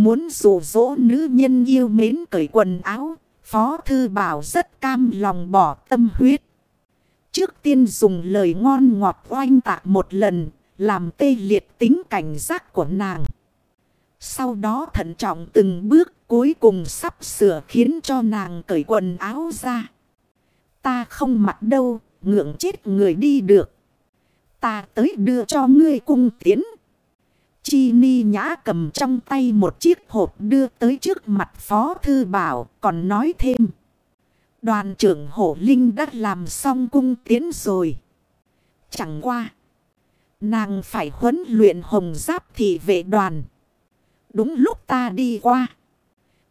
Muốn dụ dỗ nữ nhân yêu mến cởi quần áo. Phó Thư Bảo rất cam lòng bỏ tâm huyết. Trước tiên dùng lời ngon ngọt oanh tạc một lần. Làm tê liệt tính cảnh giác của nàng. Sau đó thận trọng từng bước cuối cùng sắp sửa khiến cho nàng cởi quần áo ra. Ta không mặc đâu, ngượng chết người đi được. Ta tới đưa cho ngươi cung tiến. Chi ni nhã cầm trong tay một chiếc hộp đưa tới trước mặt phó thư bảo, còn nói thêm. Đoàn trưởng hổ linh đã làm xong cung tiến rồi. Chẳng qua. Nàng phải huấn luyện hồng giáp thị vệ đoàn. Đúng lúc ta đi qua.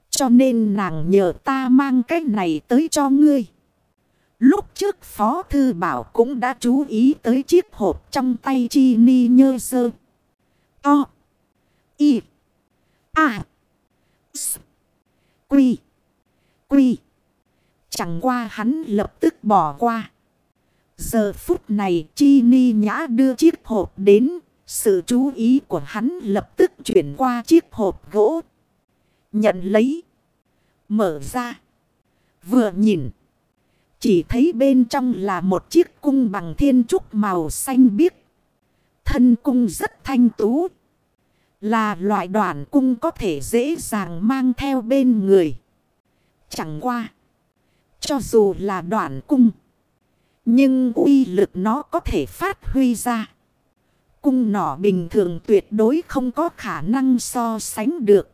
Cho nên nàng nhờ ta mang cái này tới cho ngươi. Lúc trước Phó Thư Bảo cũng đã chú ý tới chiếc hộp trong tay chi ni nhơ sơ. O, i, A. S. Quy. Quy. Chẳng qua hắn lập tức bỏ qua. Giờ phút này chi ni nhã đưa chiếc hộp đến. Sự chú ý của hắn lập tức chuyển qua chiếc hộp gỗ. Nhận lấy. Mở ra. Vừa nhìn. Chỉ thấy bên trong là một chiếc cung bằng thiên trúc màu xanh biếc. Thân cung rất thanh tú. Là loại đoạn cung có thể dễ dàng mang theo bên người. Chẳng qua. Cho dù là đoạn cung. Nhưng uy lực nó có thể phát huy ra. Cung nỏ bình thường tuyệt đối không có khả năng so sánh được.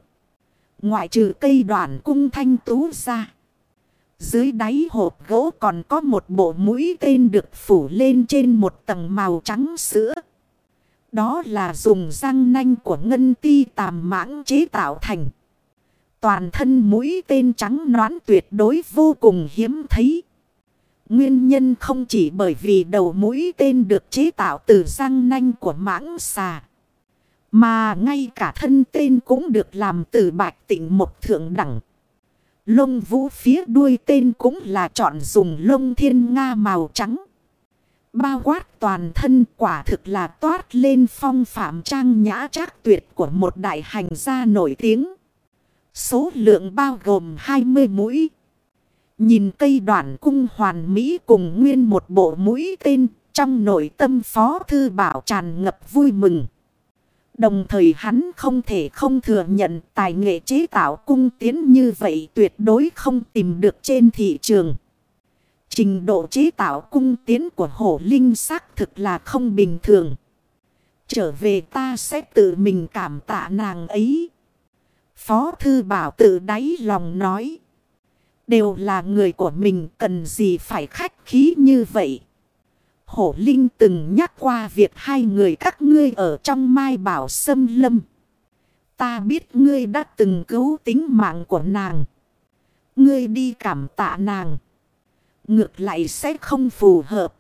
Ngoại trừ cây đoạn cung thanh tú ra. Dưới đáy hộp gỗ còn có một bộ mũi tên được phủ lên trên một tầng màu trắng sữa. Đó là dùng răng nanh của ngân ti tàm mãng chế tạo thành. Toàn thân mũi tên trắng noán tuyệt đối vô cùng hiếm thấy. Nguyên nhân không chỉ bởi vì đầu mũi tên được chế tạo từ răng nanh của mãng xà. Mà ngay cả thân tên cũng được làm từ bạch tịnh một thượng đẳng. Lông vũ phía đuôi tên cũng là chọn dùng lông thiên nga màu trắng. Bao quát toàn thân, quả thực là toát lên phong phạm trang nhã trác tuyệt của một đại hành gia nổi tiếng. Số lượng bao gồm 20 mũi. Nhìn cây đoạn cung hoàn mỹ cùng nguyên một bộ mũi tên, trong nội tâm phó thư bảo tràn ngập vui mừng. Đồng thời hắn không thể không thừa nhận tài nghệ chế tạo cung tiến như vậy tuyệt đối không tìm được trên thị trường. Trình độ chế tạo cung tiến của hổ linh xác thực là không bình thường. Trở về ta sẽ tự mình cảm tạ nàng ấy. Phó thư bảo tự đáy lòng nói. Đều là người của mình, cần gì phải khách khí như vậy. Hổ Linh từng nhắc qua việc hai người các ngươi ở trong mai bảo sâm lâm. Ta biết ngươi đã từng cứu tính mạng của nàng. Ngươi đi cảm tạ nàng. Ngược lại sẽ không phù hợp.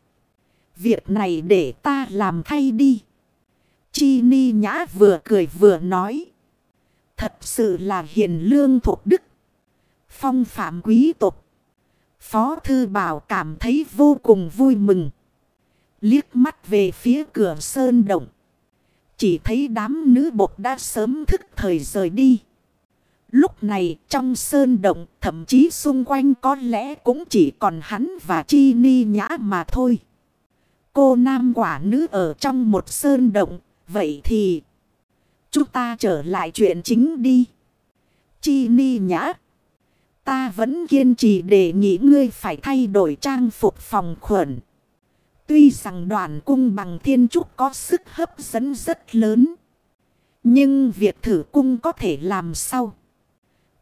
Việc này để ta làm thay đi. Chi ni nhã vừa cười vừa nói. Thật sự là hiền lương thuộc đức. Phong phạm quý tục. Phó thư bảo cảm thấy vô cùng vui mừng. Liếc mắt về phía cửa sơn động. Chỉ thấy đám nữ bột đã sớm thức thời rời đi. Lúc này trong sơn động, thậm chí xung quanh có lẽ cũng chỉ còn hắn và chi ni nhã mà thôi. Cô nam quả nữ ở trong một sơn động. Vậy thì chúng ta trở lại chuyện chính đi. Chi ni nhã. Ta vẫn kiên trì để nghĩ ngươi phải thay đổi trang phục phòng khuẩn. Tuy rằng đoàn cung bằng thiên trúc có sức hấp dẫn rất lớn. Nhưng việc thử cung có thể làm sao?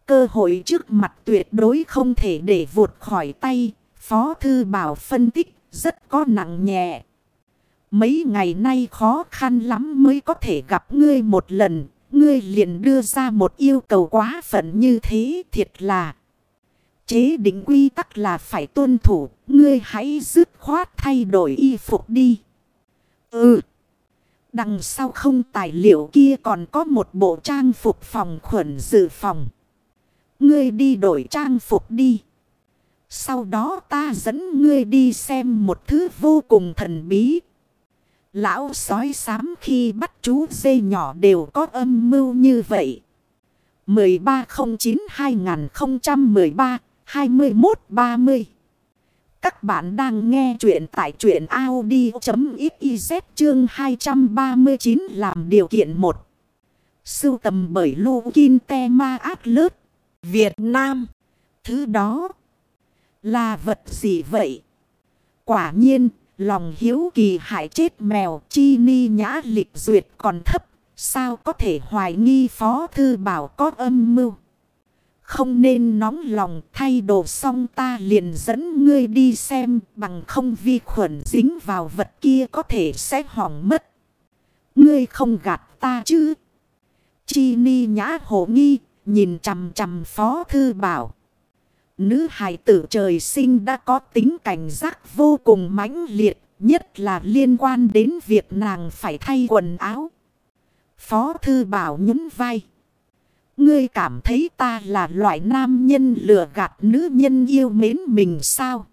Cơ hội trước mặt tuyệt đối không thể để vụt khỏi tay. Phó Thư Bảo phân tích, rất có nặng nhẹ. Mấy ngày nay khó khăn lắm mới có thể gặp ngươi một lần. Ngươi liền đưa ra một yêu cầu quá phận như thế thiệt là. Chế định quy tắc là phải tuân thủ. Ngươi hãy dứt khoát thay đổi y phục đi. Ừ. Đằng sau không tài liệu kia còn có một bộ trang phục phòng khuẩn dự phòng. Ngươi đi đổi trang phục đi. Sau đó ta dẫn ngươi đi xem một thứ vô cùng thần bí. Lão sói xám khi bắt chú dê nhỏ đều có âm mưu như vậy. 1309-2013-2130 Các bạn đang nghe chuyện tại chuyện Audi.xyz chương 239 làm điều kiện 1 Sưu tầm bởi Lô Kinh Te Ma Việt Nam Thứ đó là vật gì vậy? Quả nhiên, lòng hiếu kỳ hại chết mèo chi ni nhã lịch duyệt còn thấp. Sao có thể hoài nghi phó thư bảo có âm mưu? Không nên nóng lòng thay đồ xong ta liền dẫn ngươi đi xem bằng không vi khuẩn dính vào vật kia có thể sẽ hỏng mất. Ngươi không gạt ta chứ? Chi ni nhã hổ nghi nhìn chằm chằm phó thư bảo. Nữ hài tử trời sinh đã có tính cảnh giác vô cùng mãnh liệt, nhất là liên quan đến việc nàng phải thay quần áo. Phó thư bảo nhún vai. Ngươi cảm thấy ta là loại nam nhân lừa gạt nữ nhân yêu mến mình sao?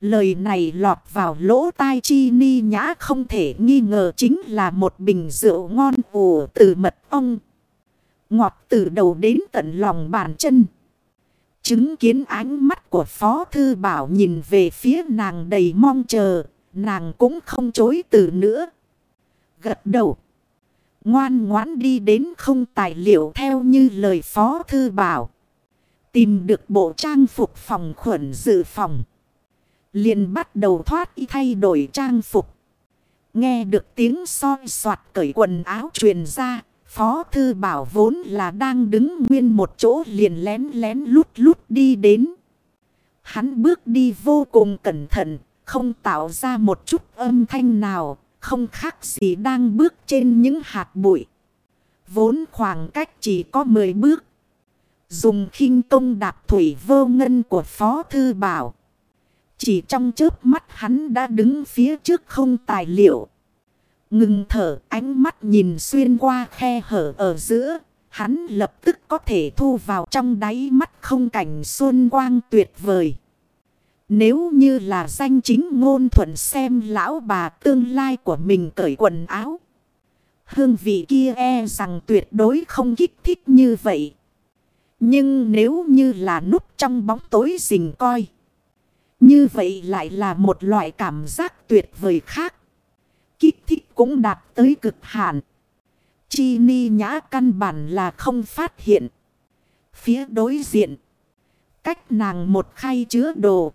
Lời này lọt vào lỗ tai chi ni nhã không thể nghi ngờ chính là một bình rượu ngon ủ từ mật ong. Ngọt từ đầu đến tận lòng bàn chân. Chứng kiến ánh mắt của Phó Thư Bảo nhìn về phía nàng đầy mong chờ, nàng cũng không chối từ nữa. Gật đầu. Ngoan ngoãn đi đến không tài liệu theo như lời Phó Thư Bảo. Tìm được bộ trang phục phòng khuẩn dự phòng. liền bắt đầu thoát y thay đổi trang phục. Nghe được tiếng soi soạt cởi quần áo truyền ra. Phó Thư Bảo vốn là đang đứng nguyên một chỗ liền lén lén lút lút đi đến. Hắn bước đi vô cùng cẩn thận, không tạo ra một chút âm thanh nào, không khác gì đang bước trên những hạt bụi. Vốn khoảng cách chỉ có 10 bước. Dùng khinh công đạp thủy vô ngân của Phó Thư Bảo. Chỉ trong chớp mắt hắn đã đứng phía trước không tài liệu. Ngừng thở, ánh mắt nhìn xuyên qua khe hở ở giữa. Hắn lập tức có thể thu vào trong đáy mắt không cảnh xuân quang tuyệt vời. Nếu như là danh chính ngôn thuận xem lão bà tương lai của mình cởi quần áo. Hương vị kia e rằng tuyệt đối không kích thích như vậy. Nhưng nếu như là núp trong bóng tối rình coi. Như vậy lại là một loại cảm giác tuyệt vời khác kích thích cũng đạt tới cực hạn. Chi ni nhã căn bản là không phát hiện. Phía đối diện. Cách nàng một khay chứa đồ.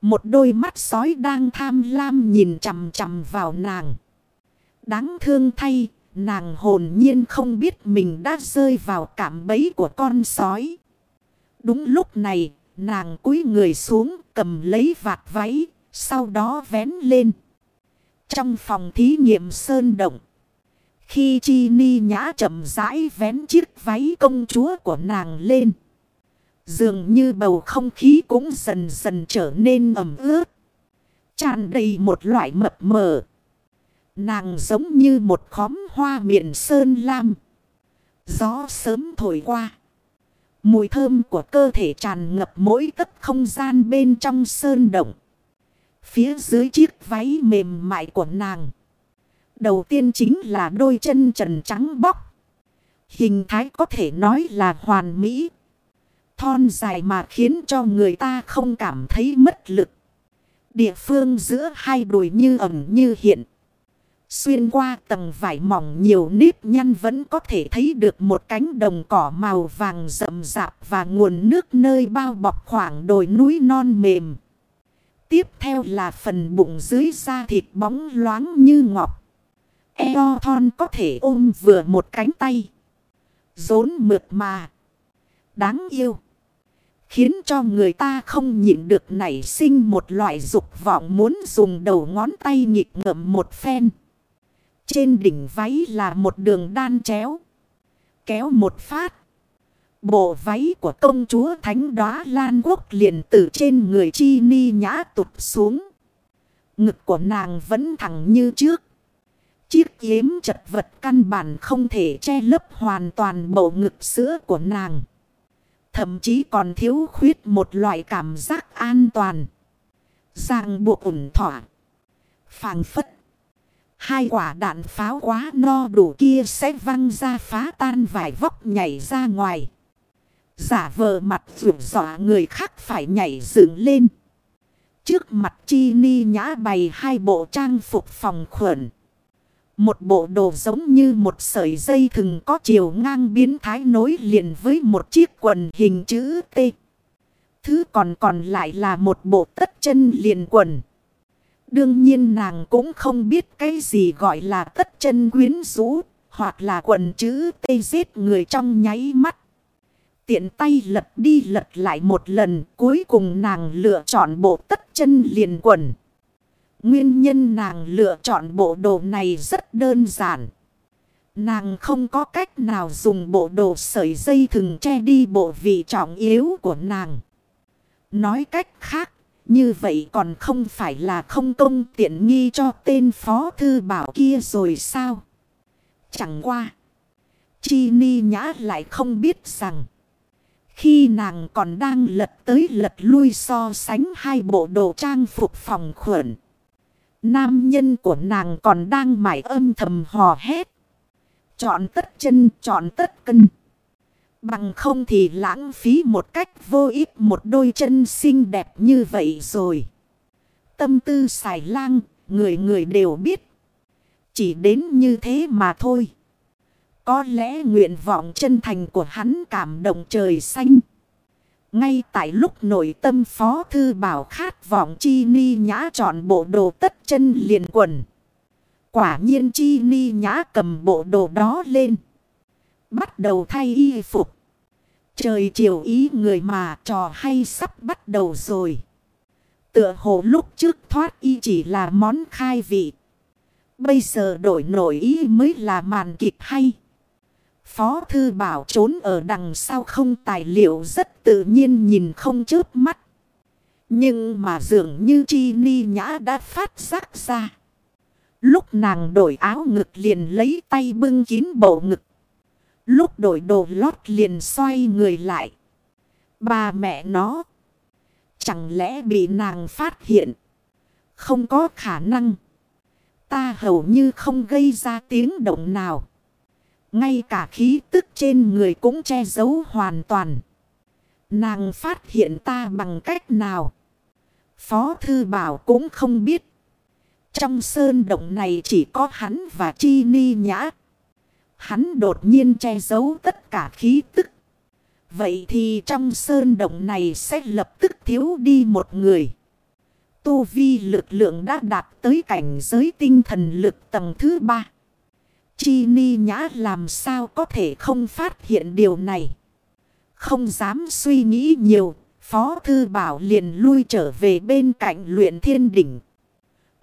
Một đôi mắt sói đang tham lam nhìn chầm chầm vào nàng. Đáng thương thay, nàng hồn nhiên không biết mình đã rơi vào cảm bẫy của con sói. Đúng lúc này, nàng cúi người xuống cầm lấy vạt váy, sau đó vén lên. Trong phòng thí nghiệm sơn động. Khi Chi Ni Nhã chậm rãi vén chiếc váy công chúa của nàng lên. Dường như bầu không khí cũng dần dần trở nên ẩm ướt. tràn đầy một loại mập mờ. Nàng giống như một khóm hoa miệng sơn lam. Gió sớm thổi qua. Mùi thơm của cơ thể tràn ngập mỗi tất không gian bên trong sơn động. Phía dưới chiếc váy mềm mại của nàng. Đầu tiên chính là đôi chân trần trắng bóc. Hình thái có thể nói là hoàn mỹ. Thon dài mà khiến cho người ta không cảm thấy mất lực. Địa phương giữa hai đùi như ẩm như hiện. Xuyên qua tầng vải mỏng nhiều nếp nhăn vẫn có thể thấy được một cánh đồng cỏ màu vàng rậm rạp và nguồn nước nơi bao bọc khoảng đồi núi non mềm. Tiếp theo là phần bụng dưới da thịt bóng loáng như ngọc. Eo thon có thể ôm vừa một cánh tay. Rốn mượt mà. Đáng yêu. Khiến cho người ta không nhịn được nảy sinh một loại dục vọng muốn dùng đầu ngón tay nhịp ngậm một phen. Trên đỉnh váy là một đường đan chéo. Kéo một phát. Bộ váy của công chúa thánh đoá Lan Quốc liền từ trên người chi ni nhã tụt xuống. Ngực của nàng vẫn thẳng như trước. Chiếc yếm chật vật căn bản không thể che lấp hoàn toàn bộ ngực sữa của nàng. Thậm chí còn thiếu khuyết một loại cảm giác an toàn. Ràng buộc ủng thỏa. phàng phất. Hai quả đạn pháo quá no đủ kia sẽ văng ra phá tan vài vóc nhảy ra ngoài. Giả vờ mặt rủ dọa người khác phải nhảy dựng lên. Trước mặt chi ni nhã bày hai bộ trang phục phòng khuẩn. Một bộ đồ giống như một sợi dây thừng có chiều ngang biến thái nối liền với một chiếc quần hình chữ T. Thứ còn còn lại là một bộ tất chân liền quần. Đương nhiên nàng cũng không biết cái gì gọi là tất chân quyến rũ, hoặc là quần chữ T giết người trong nháy mắt. Tiện tay lật đi lật lại một lần, cuối cùng nàng lựa chọn bộ tất chân liền quần. Nguyên nhân nàng lựa chọn bộ đồ này rất đơn giản. Nàng không có cách nào dùng bộ đồ sợi dây thừng che đi bộ vị trọng yếu của nàng. Nói cách khác, như vậy còn không phải là không công tiện nghi cho tên phó thư bảo kia rồi sao? Chẳng qua. Chi ni nhã lại không biết rằng. Khi nàng còn đang lật tới lật lui so sánh hai bộ đồ trang phục phòng khuẩn. Nam nhân của nàng còn đang mải âm thầm hò hét. Chọn tất chân, chọn tất cân. Bằng không thì lãng phí một cách vô ích một đôi chân xinh đẹp như vậy rồi. Tâm tư xài lang, người người đều biết. Chỉ đến như thế mà thôi. Có lẽ nguyện vọng chân thành của hắn cảm động trời xanh. Ngay tại lúc nội tâm phó thư bảo khát vọng chi ni nhã chọn bộ đồ tất chân liền quần. Quả nhiên chi ni nhã cầm bộ đồ đó lên. Bắt đầu thay y phục. Trời chiều ý người mà trò hay sắp bắt đầu rồi. Tựa hồ lúc trước thoát y chỉ là món khai vị. Bây giờ đổi nổi ý mới là màn kịch hay. Phó thư bảo trốn ở đằng sau không tài liệu rất tự nhiên nhìn không chớp mắt. Nhưng mà dường như chi ni nhã đã phát giác ra. Lúc nàng đổi áo ngực liền lấy tay bưng kín bộ ngực. Lúc đổi đồ lót liền xoay người lại. Bà mẹ nó. Chẳng lẽ bị nàng phát hiện. Không có khả năng. Ta hầu như không gây ra tiếng động nào. Ngay cả khí tức trên người cũng che giấu hoàn toàn. Nàng phát hiện ta bằng cách nào? Phó thư bảo cũng không biết. Trong sơn động này chỉ có hắn và chi ni nhã. Hắn đột nhiên che giấu tất cả khí tức. Vậy thì trong sơn động này sẽ lập tức thiếu đi một người. Tu vi lực lượng đã đạt tới cảnh giới tinh thần lực tầng thứ ba. Chi ni nhã làm sao có thể không phát hiện điều này. Không dám suy nghĩ nhiều, Phó Thư Bảo liền lui trở về bên cạnh luyện thiên đỉnh.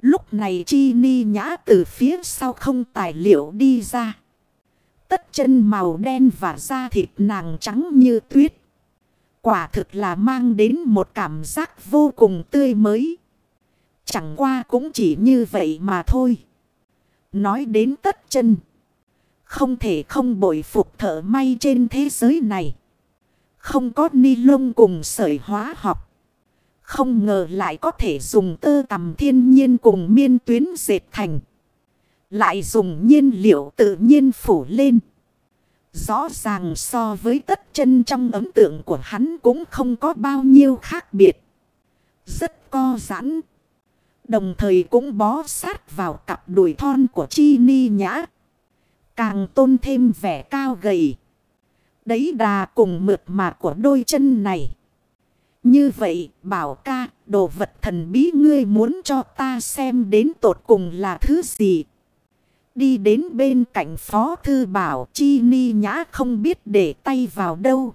Lúc này chi ni nhã từ phía sau không tài liệu đi ra. Tất chân màu đen và da thịt nàng trắng như tuyết. Quả thực là mang đến một cảm giác vô cùng tươi mới. Chẳng qua cũng chỉ như vậy mà thôi. Nói đến tất chân. Không thể không bội phục thợ may trên thế giới này. Không có ni lông cùng sợi hóa học. Không ngờ lại có thể dùng tơ tầm thiên nhiên cùng miên tuyến dệt thành. Lại dùng nhiên liệu tự nhiên phủ lên. Rõ ràng so với tất chân trong ấn tượng của hắn cũng không có bao nhiêu khác biệt. Rất co giãn. Đồng thời cũng bó sát vào cặp đùi thon của chi ni nhã. Càng tôn thêm vẻ cao gầy. Đấy đà cùng mượt mà của đôi chân này. Như vậy, bảo ca, đồ vật thần bí ngươi muốn cho ta xem đến tột cùng là thứ gì. Đi đến bên cạnh phó thư bảo chi ni nhã không biết để tay vào đâu.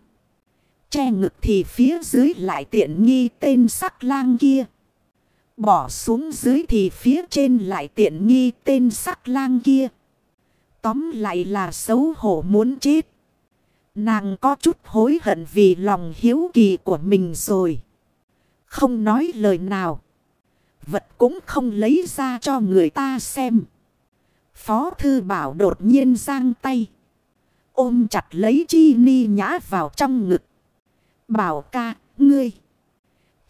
Che ngực thì phía dưới lại tiện nghi tên sắc lang kia. Bỏ xuống dưới thì phía trên lại tiện nghi tên sắc lang kia. Tóm lại là xấu hổ muốn chết. Nàng có chút hối hận vì lòng hiếu kỳ của mình rồi. Không nói lời nào. Vật cũng không lấy ra cho người ta xem. Phó thư bảo đột nhiên giang tay. Ôm chặt lấy chi ni nhã vào trong ngực. Bảo ca, ngươi.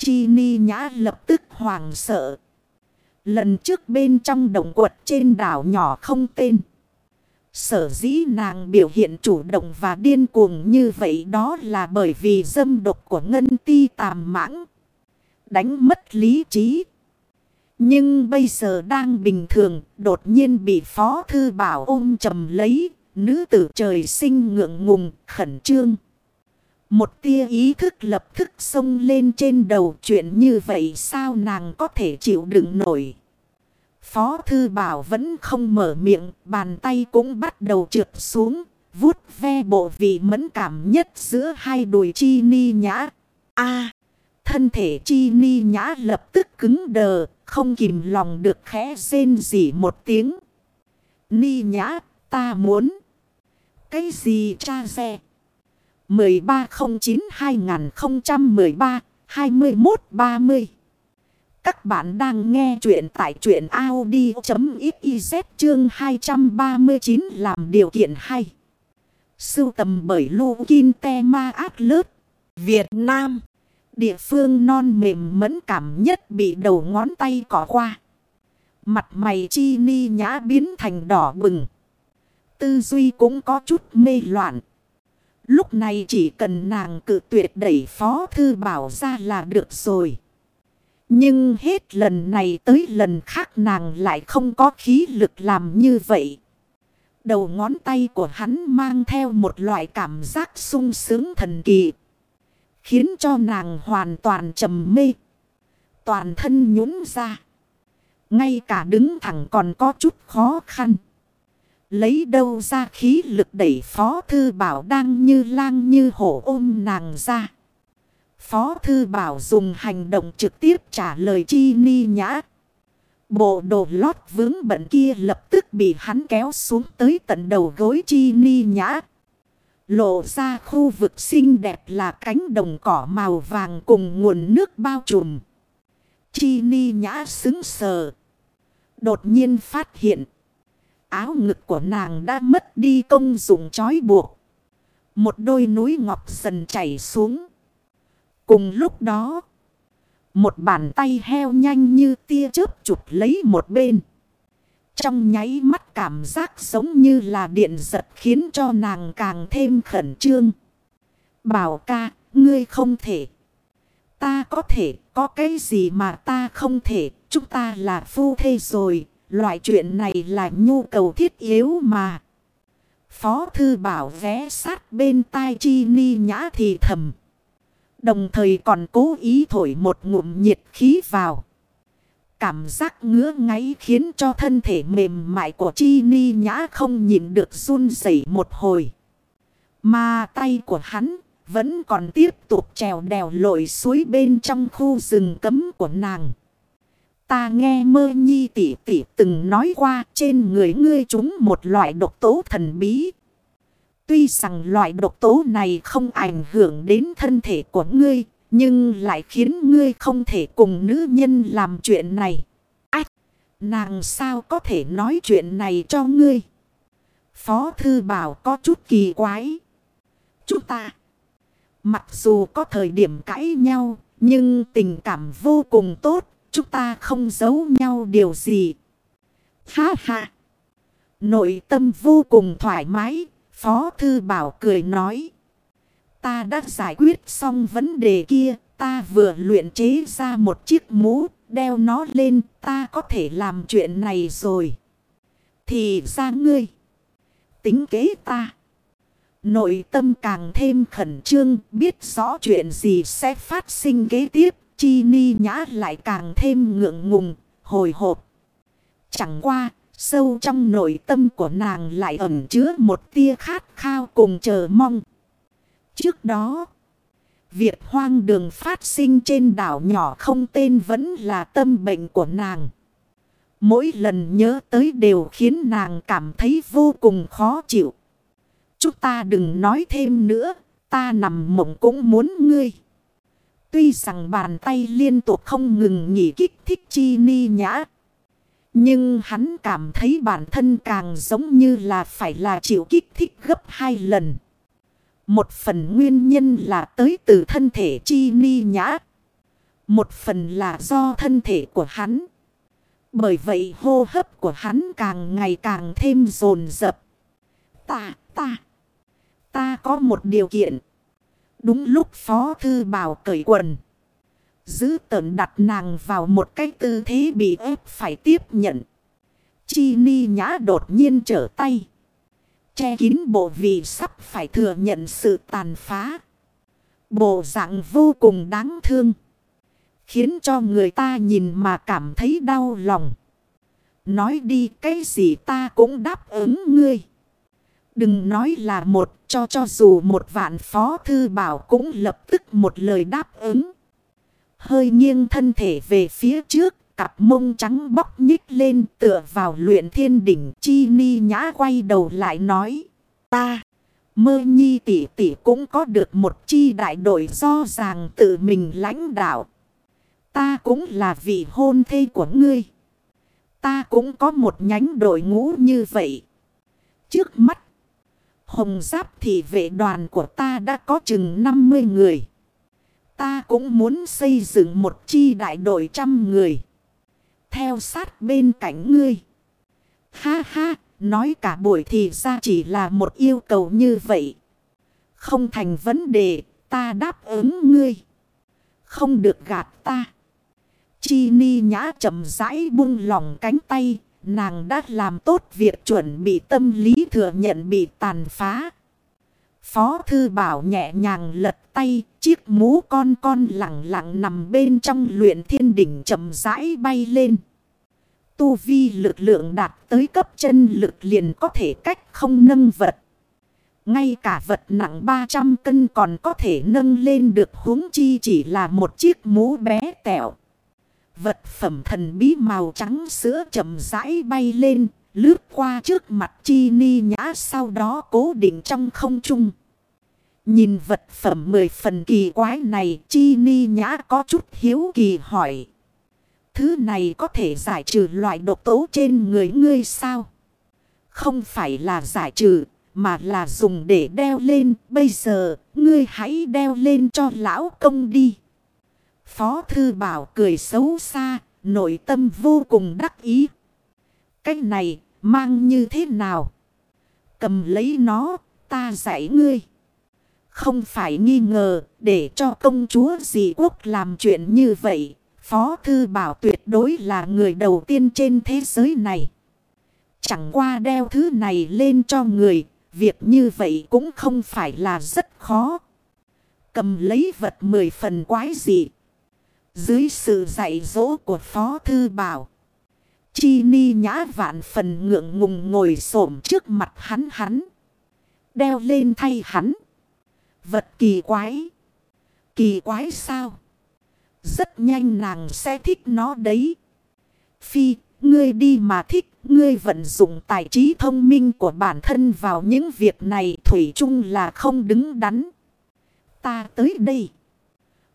Chi ni nhã lập tức hoàng sợ. Lần trước bên trong động quật trên đảo nhỏ không tên. Sở dĩ nàng biểu hiện chủ động và điên cuồng như vậy đó là bởi vì dâm độc của ngân ti tàm mãng. Đánh mất lý trí. Nhưng bây giờ đang bình thường, đột nhiên bị phó thư bảo ôm chầm lấy, nữ tử trời sinh ngượng ngùng, khẩn trương. Một tia ý thức lập tức xông lên trên đầu chuyện như vậy sao nàng có thể chịu đựng nổi. Phó thư bảo vẫn không mở miệng, bàn tay cũng bắt đầu trượt xuống, vuốt ve bộ vị mẫn cảm nhất giữa hai đùi chi ni nhã. a thân thể chi ni nhã lập tức cứng đờ, không kìm lòng được khẽ rên rỉ một tiếng. Ni nhã, ta muốn. Cái gì cha xe? 1309-2013-2130 Các bạn đang nghe chuyện tại chuyện Audi.xyz chương 239 làm điều kiện hay. Sưu tầm bởi Lô Kinh Te Ma ác Lớt, Việt Nam. Địa phương non mềm mẫn cảm nhất bị đầu ngón tay cỏ qua. Mặt mày chi ni nhã biến thành đỏ bừng. Tư duy cũng có chút mê loạn. Lúc này chỉ cần nàng cự tuyệt đẩy phó thư bảo ra là được rồi. Nhưng hết lần này tới lần khác nàng lại không có khí lực làm như vậy. Đầu ngón tay của hắn mang theo một loại cảm giác sung sướng thần kỳ. Khiến cho nàng hoàn toàn trầm mê. Toàn thân nhún ra. Ngay cả đứng thẳng còn có chút khó khăn. Lấy đâu ra khí lực đẩy Phó Thư Bảo đang như lang như hổ ôm nàng ra. Phó Thư Bảo dùng hành động trực tiếp trả lời chi ni nhã. Bộ đồ lót vướng bận kia lập tức bị hắn kéo xuống tới tận đầu gối chi ni nhã. Lộ ra khu vực xinh đẹp là cánh đồng cỏ màu vàng cùng nguồn nước bao trùm. Chi ni nhã xứng sờ. Đột nhiên phát hiện. Áo ngực của nàng đã mất đi công dụng trói buộc. Một đôi núi ngọc dần chảy xuống. Cùng lúc đó. Một bàn tay heo nhanh như tia chớp chụp lấy một bên. Trong nháy mắt cảm giác giống như là điện giật khiến cho nàng càng thêm khẩn trương. Bảo ca, ngươi không thể. Ta có thể, có cái gì mà ta không thể, chúng ta là phu thê rồi, loại chuyện này là nhu cầu thiết yếu mà. Phó thư bảo vé sát bên tai chi ni nhã thì thầm. Đồng thời còn cố ý thổi một ngụm nhiệt khí vào. Cảm giác ngứa ngáy khiến cho thân thể mềm mại của Chi Ni Nhã không nhìn được run rẩy một hồi. Mà tay của hắn vẫn còn tiếp tục trèo đèo lội suối bên trong khu rừng cấm của nàng. Ta nghe mơ nhi tỷ tỷ từng nói qua trên người ngươi chúng một loại độc tố thần bí. Tuy rằng loại độc tố này không ảnh hưởng đến thân thể của ngươi, nhưng lại khiến ngươi không thể cùng nữ nhân làm chuyện này. Ách! Nàng sao có thể nói chuyện này cho ngươi? Phó thư bảo có chút kỳ quái. Chúng ta! Mặc dù có thời điểm cãi nhau, nhưng tình cảm vô cùng tốt, chúng ta không giấu nhau điều gì. Ha ha! Nội tâm vô cùng thoải mái, Phó Thư Bảo cười nói. Ta đã giải quyết xong vấn đề kia. Ta vừa luyện chế ra một chiếc mũ. Đeo nó lên. Ta có thể làm chuyện này rồi. Thì ra ngươi. Tính kế ta. Nội tâm càng thêm khẩn trương. Biết rõ chuyện gì sẽ phát sinh kế tiếp. Chi ni nhã lại càng thêm ngượng ngùng. Hồi hộp. Chẳng qua Sâu trong nội tâm của nàng lại ẩn chứa một tia khát khao cùng chờ mong. Trước đó, việc hoang đường phát sinh trên đảo nhỏ không tên vẫn là tâm bệnh của nàng. Mỗi lần nhớ tới đều khiến nàng cảm thấy vô cùng khó chịu. Chúng ta đừng nói thêm nữa, ta nằm mộng cũng muốn ngươi. Tuy rằng bàn tay liên tục không ngừng nghỉ kích thích chi ni nhã. Nhưng hắn cảm thấy bản thân càng giống như là phải là chịu kích thích gấp hai lần. Một phần nguyên nhân là tới từ thân thể chi ni nhã. Một phần là do thân thể của hắn. Bởi vậy hô hấp của hắn càng ngày càng thêm rồn rập. Ta, ta, ta có một điều kiện. Đúng lúc Phó Thư Bảo cởi quần. Giữ tợn đặt nàng vào một cái tư thế bị ép phải tiếp nhận. Chi ni nhã đột nhiên trở tay. Che kín bộ vì sắp phải thừa nhận sự tàn phá. Bộ dạng vô cùng đáng thương. Khiến cho người ta nhìn mà cảm thấy đau lòng. Nói đi cái gì ta cũng đáp ứng ngươi. Đừng nói là một cho cho dù một vạn phó thư bảo cũng lập tức một lời đáp ứng. Hơi nghiêng thân thể về phía trước, cặp mông trắng bóc nhích lên tựa vào luyện thiên đỉnh. Chi ni nhã quay đầu lại nói, ta, mơ nhi tỷ tỷ cũng có được một chi đại đội do ràng tự mình lãnh đạo. Ta cũng là vị hôn thê của ngươi. Ta cũng có một nhánh đội ngũ như vậy. Trước mắt, hồng giáp thị vệ đoàn của ta đã có chừng 50 người. Ta cũng muốn xây dựng một chi đại đội trăm người. Theo sát bên cạnh ngươi. Ha ha, nói cả buổi thì ra chỉ là một yêu cầu như vậy. Không thành vấn đề, ta đáp ứng ngươi. Không được gạt ta. Chi ni nhã chậm rãi buông lỏng cánh tay. Nàng đã làm tốt việc chuẩn bị tâm lý thừa nhận bị tàn phá. Phó thư bảo nhẹ nhàng lật tay, chiếc mũ con con lặng lặng nằm bên trong luyện thiên đỉnh chậm rãi bay lên. Tu vi lực lượng đạt tới cấp chân lực liền có thể cách không nâng vật. Ngay cả vật nặng 300 cân còn có thể nâng lên được huống chi chỉ là một chiếc mũ bé tẹo. Vật phẩm thần bí màu trắng sữa chậm rãi bay lên, lướt qua trước mặt chi ni nhã sau đó cố định trong không trung. Nhìn vật phẩm mười phần kỳ quái này chi ni nhã có chút hiếu kỳ hỏi. Thứ này có thể giải trừ loại độc tố trên người ngươi sao? Không phải là giải trừ mà là dùng để đeo lên. Bây giờ ngươi hãy đeo lên cho lão công đi. Phó thư bảo cười xấu xa, nội tâm vô cùng đắc ý. Cái này mang như thế nào? Cầm lấy nó, ta dạy ngươi. Không phải nghi ngờ để cho công chúa dì quốc làm chuyện như vậy. Phó Thư Bảo tuyệt đối là người đầu tiên trên thế giới này. Chẳng qua đeo thứ này lên cho người. Việc như vậy cũng không phải là rất khó. Cầm lấy vật mười phần quái dị. Dưới sự dạy dỗ của Phó Thư Bảo. Chi ni nhã vạn phần ngượng ngùng ngồi xổm trước mặt hắn hắn. Đeo lên thay hắn. Vật kỳ quái. Kỳ quái sao? Rất nhanh nàng sẽ thích nó đấy. Phi, ngươi đi mà thích, ngươi vận dụng tài trí thông minh của bản thân vào những việc này thủy chung là không đứng đắn. Ta tới đây.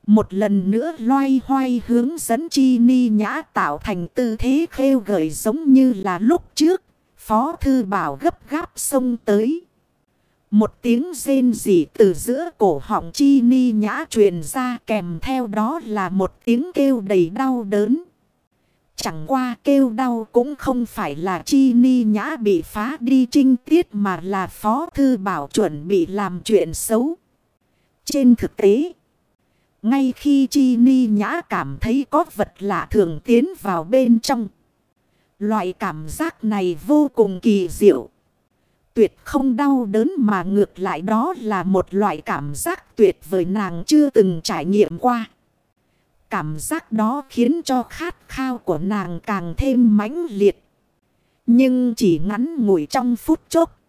Một lần nữa loay hoay hướng dẫn chi ni nhã tạo thành tư thế khêu gợi giống như là lúc trước. Phó thư bảo gấp gáp xông tới. Một tiếng rên rỉ từ giữa cổ họng chi ni nhã truyền ra kèm theo đó là một tiếng kêu đầy đau đớn. Chẳng qua kêu đau cũng không phải là chi ni nhã bị phá đi trinh tiết mà là phó thư bảo chuẩn bị làm chuyện xấu. Trên thực tế, ngay khi chi ni nhã cảm thấy có vật lạ thường tiến vào bên trong. Loại cảm giác này vô cùng kỳ diệu tuyệt không đau đớn mà ngược lại đó là một loại cảm giác tuyệt vời nàng chưa từng trải nghiệm qua. Cảm giác đó khiến cho khát khao của nàng càng thêm mãnh liệt. Nhưng chỉ ngắn ngủi trong phút chốc.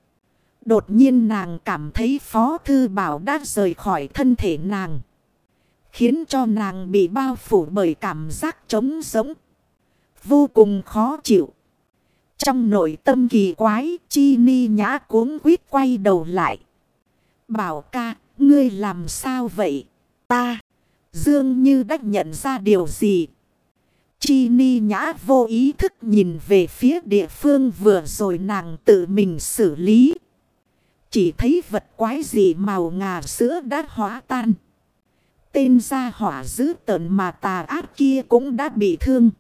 Đột nhiên nàng cảm thấy Phó Thư Bảo đã rời khỏi thân thể nàng. Khiến cho nàng bị bao phủ bởi cảm giác trống sống, Vô cùng khó chịu. Trong nội tâm kỳ quái, chi ni nhã cuống quýt quay đầu lại. Bảo ca, ngươi làm sao vậy? Ta, dường như đã nhận ra điều gì? Chi ni nhã vô ý thức nhìn về phía địa phương vừa rồi nàng tự mình xử lý. Chỉ thấy vật quái gì màu ngà sữa đã hóa tan. Tên gia hỏa dữ tợn mà tà ác kia cũng đã bị thương.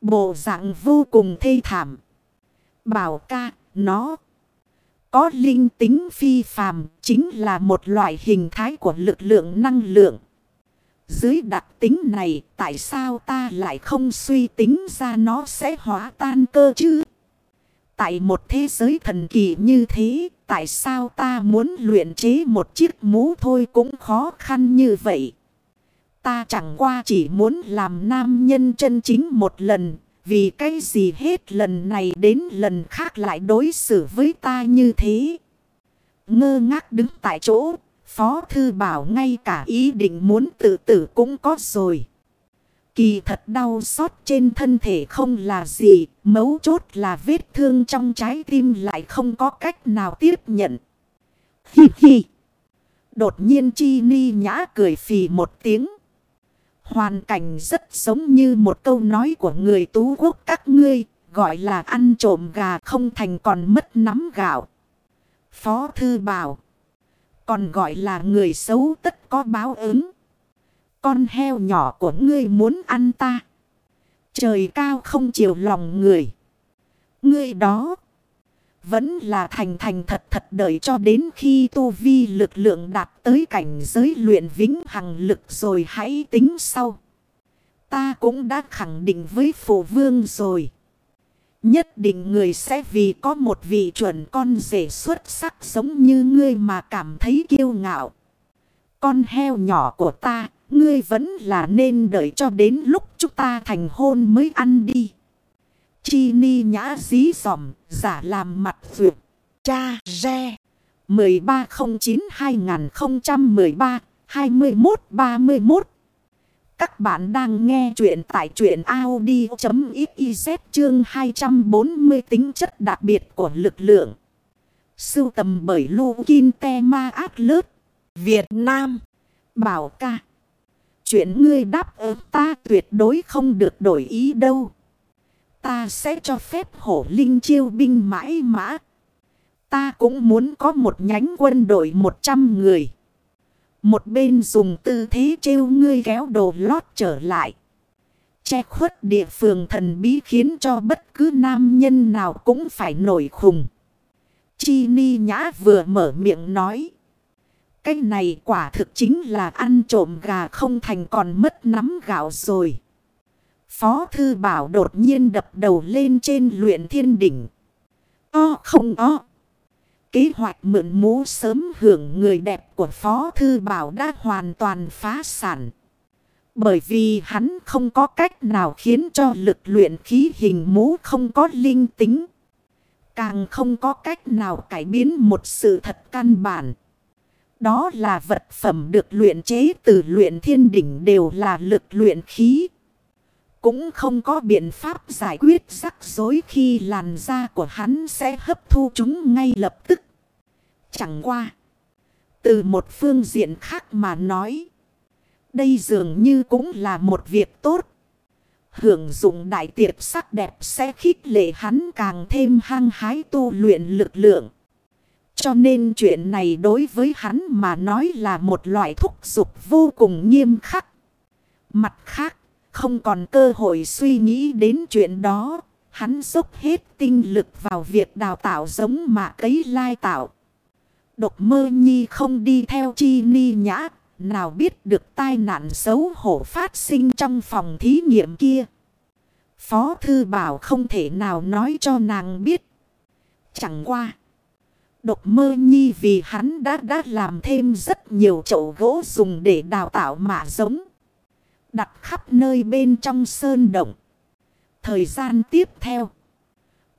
Bộ dạng vô cùng thê thảm. Bảo ca, nó có linh tính phi phàm, chính là một loại hình thái của lực lượng năng lượng. Dưới đặc tính này, tại sao ta lại không suy tính ra nó sẽ hóa tan cơ chứ? Tại một thế giới thần kỳ như thế, tại sao ta muốn luyện chế một chiếc mũ thôi cũng khó khăn như vậy? Ta chẳng qua chỉ muốn làm nam nhân chân chính một lần, vì cái gì hết lần này đến lần khác lại đối xử với ta như thế. Ngơ ngác đứng tại chỗ, Phó Thư Bảo ngay cả ý định muốn tự tử cũng có rồi. Kỳ thật đau xót trên thân thể không là gì, mấu chốt là vết thương trong trái tim lại không có cách nào tiếp nhận. Hi hi! Đột nhiên Chi Ni nhã cười phì một tiếng. Hoàn cảnh rất giống như một câu nói của người tú quốc các ngươi, gọi là ăn trộm gà không thành còn mất nắm gạo. Phó Thư bảo, còn gọi là người xấu tất có báo ứng. Con heo nhỏ của ngươi muốn ăn ta. Trời cao không chiều lòng người. Ngươi đó. Vẫn là thành thành thật thật đợi cho đến khi tu vi lực lượng đạt tới cảnh giới luyện vĩnh hằng lực rồi hãy tính sau. Ta cũng đã khẳng định với phổ vương rồi. Nhất định người sẽ vì có một vị chuẩn con rể xuất sắc giống như ngươi mà cảm thấy kiêu ngạo. Con heo nhỏ của ta, ngươi vẫn là nên đợi cho đến lúc chúng ta thành hôn mới ăn đi. Chi ni nhã dí dòm, giả làm mặt vượt. Cha Re 1309-2013-2131 Các bạn đang nghe chuyện tại chuyện Audi.xyz chương 240 tính chất đặc biệt của lực lượng. Sưu tầm bởi Lô Kinh Te Ma Át Lớt, Việt Nam, Bảo ca. Chuyện ngươi đáp ứng ta tuyệt đối không được đổi ý đâu. Ta sẽ cho phép hổ linh chiêu binh mãi mã. Ta cũng muốn có một nhánh quân đội 100 người. Một bên dùng tư thế trêu ngươi kéo đồ lót trở lại. Che khuất địa phương thần bí khiến cho bất cứ nam nhân nào cũng phải nổi khùng. Chi ni nhã vừa mở miệng nói. Cái này quả thực chính là ăn trộm gà không thành còn mất nắm gạo rồi. Phó Thư Bảo đột nhiên đập đầu lên trên luyện thiên đỉnh. O không o. Kế hoạch mượn mũ sớm hưởng người đẹp của Phó Thư Bảo đã hoàn toàn phá sản. Bởi vì hắn không có cách nào khiến cho lực luyện khí hình mũ không có linh tính. Càng không có cách nào cải biến một sự thật căn bản. Đó là vật phẩm được luyện chế từ luyện thiên đỉnh đều là lực luyện khí. Cũng không có biện pháp giải quyết rắc rối khi làn da của hắn sẽ hấp thu chúng ngay lập tức. Chẳng qua. Từ một phương diện khác mà nói. Đây dường như cũng là một việc tốt. Hưởng dụng đại tiệc sắc đẹp sẽ khích lệ hắn càng thêm hăng hái tu luyện lực lượng. Cho nên chuyện này đối với hắn mà nói là một loại thúc dục vô cùng nghiêm khắc. Mặt khác, không còn cơ hội suy nghĩ đến chuyện đó. Hắn dốc hết tinh lực vào việc đào tạo giống mà cấy lai tạo. Độc mơ nhi không đi theo chi ni nhã. Nào biết được tai nạn xấu hổ phát sinh trong phòng thí nghiệm kia. Phó thư bảo không thể nào nói cho nàng biết. Chẳng qua. Độc mơ nhi vì hắn đã đã làm thêm rất nhiều chậu gỗ dùng để đào tạo mạ giống. Đặt khắp nơi bên trong sơn động. Thời gian tiếp theo.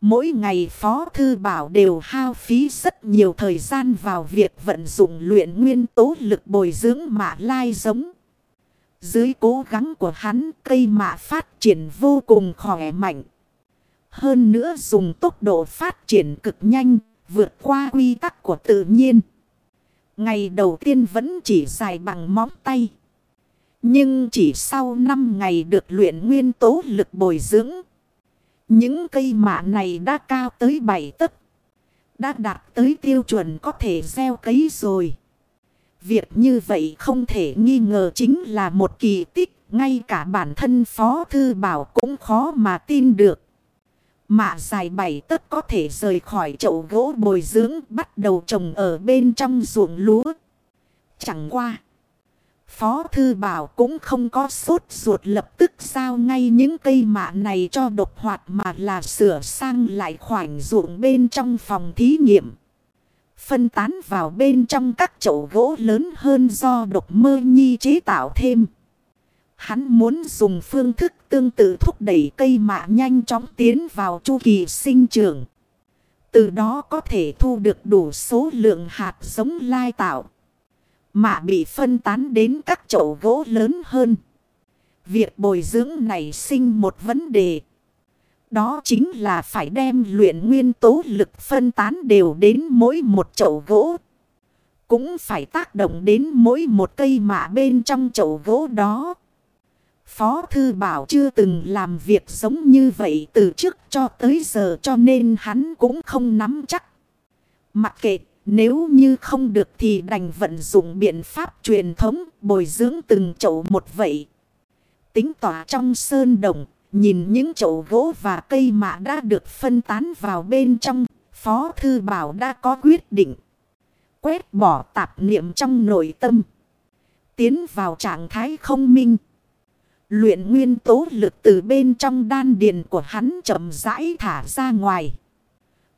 Mỗi ngày Phó Thư Bảo đều hao phí rất nhiều thời gian vào việc vận dụng luyện nguyên tố lực bồi dưỡng mạ lai giống. Dưới cố gắng của hắn cây mạ phát triển vô cùng khỏe mạnh. Hơn nữa dùng tốc độ phát triển cực nhanh, vượt qua quy tắc của tự nhiên. Ngày đầu tiên vẫn chỉ dài bằng móng tay. Nhưng chỉ sau 5 ngày được luyện nguyên tố lực bồi dưỡng. Những cây mạ này đã cao tới 7 tấc. Đã đạt tới tiêu chuẩn có thể gieo cấy rồi. Việc như vậy không thể nghi ngờ chính là một kỳ tích. ngay cả bản thân Phó Thư Bảo cũng khó mà tin được. Mạ dài bảy tất có thể rời khỏi chậu gỗ bồi dưỡng, bắt đầu trồng ở bên trong ruộng lúa. Chẳng qua. Phó Thư Bảo cũng không có sốt ruột lập tức sao ngay những cây mạ này cho độc hoạt mà là sửa sang lại khoảnh ruộng bên trong phòng thí nghiệm. Phân tán vào bên trong các chậu gỗ lớn hơn do độc mơ nhi chế tạo thêm. Hắn muốn dùng phương thức tương tự thúc đẩy cây mạ nhanh chóng tiến vào chu kỳ sinh trưởng. Từ đó có thể thu được đủ số lượng hạt giống lai tạo. Mạ bị phân tán đến các chậu gỗ lớn hơn. Việc bồi dưỡng này sinh một vấn đề. Đó chính là phải đem luyện nguyên tố lực phân tán đều đến mỗi một chậu gỗ. Cũng phải tác động đến mỗi một cây mạ bên trong chậu gỗ đó. Phó Thư Bảo chưa từng làm việc giống như vậy từ trước cho tới giờ cho nên hắn cũng không nắm chắc. Mặc kệ nếu như không được thì đành vận dụng biện pháp truyền thống bồi dưỡng từng chậu một vậy. Tính tỏa trong sơn đồng, nhìn những chậu gỗ và cây mạ đã được phân tán vào bên trong, Phó Thư Bảo đã có quyết định. Quét bỏ tạp niệm trong nội tâm. Tiến vào trạng thái không minh. Luyện nguyên tố lực từ bên trong đan điền của hắn chậm rãi thả ra ngoài.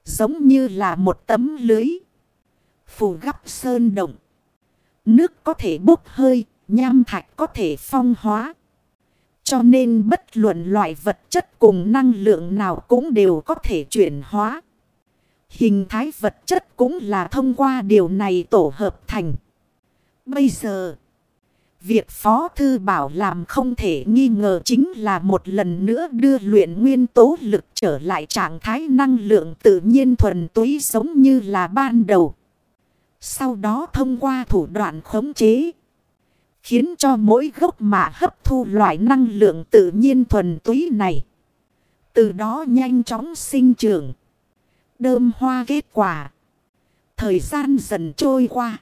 Giống như là một tấm lưới. Phủ gấp sơn động. Nước có thể bốc hơi, nham thạch có thể phong hóa. Cho nên bất luận loại vật chất cùng năng lượng nào cũng đều có thể chuyển hóa. Hình thái vật chất cũng là thông qua điều này tổ hợp thành. Bây giờ... Việc Phó Thư Bảo làm không thể nghi ngờ chính là một lần nữa đưa luyện nguyên tố lực trở lại trạng thái năng lượng tự nhiên thuần túy giống như là ban đầu. Sau đó thông qua thủ đoạn khống chế. Khiến cho mỗi gốc mạ hấp thu loại năng lượng tự nhiên thuần túy này. Từ đó nhanh chóng sinh trưởng. Đơm hoa kết quả. Thời gian dần trôi qua.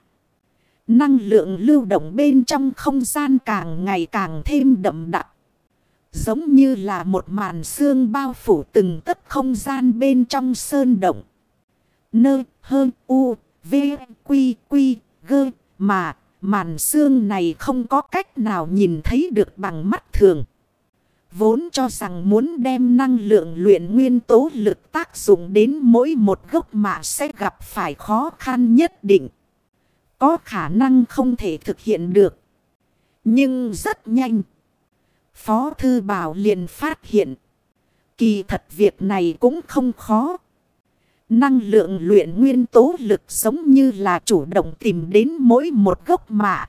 Năng lượng lưu động bên trong không gian càng ngày càng thêm đậm đặc. Giống như là một màn xương bao phủ từng tất không gian bên trong sơn động. Nơ, hơn, u, v, quy, quy, gơ, mà màn xương này không có cách nào nhìn thấy được bằng mắt thường. Vốn cho rằng muốn đem năng lượng luyện nguyên tố lực tác dụng đến mỗi một gốc mạ sẽ gặp phải khó khăn nhất định. Có khả năng không thể thực hiện được. Nhưng rất nhanh. Phó Thư Bảo liền phát hiện. Kỳ thật việc này cũng không khó. Năng lượng luyện nguyên tố lực giống như là chủ động tìm đến mỗi một gốc mạ.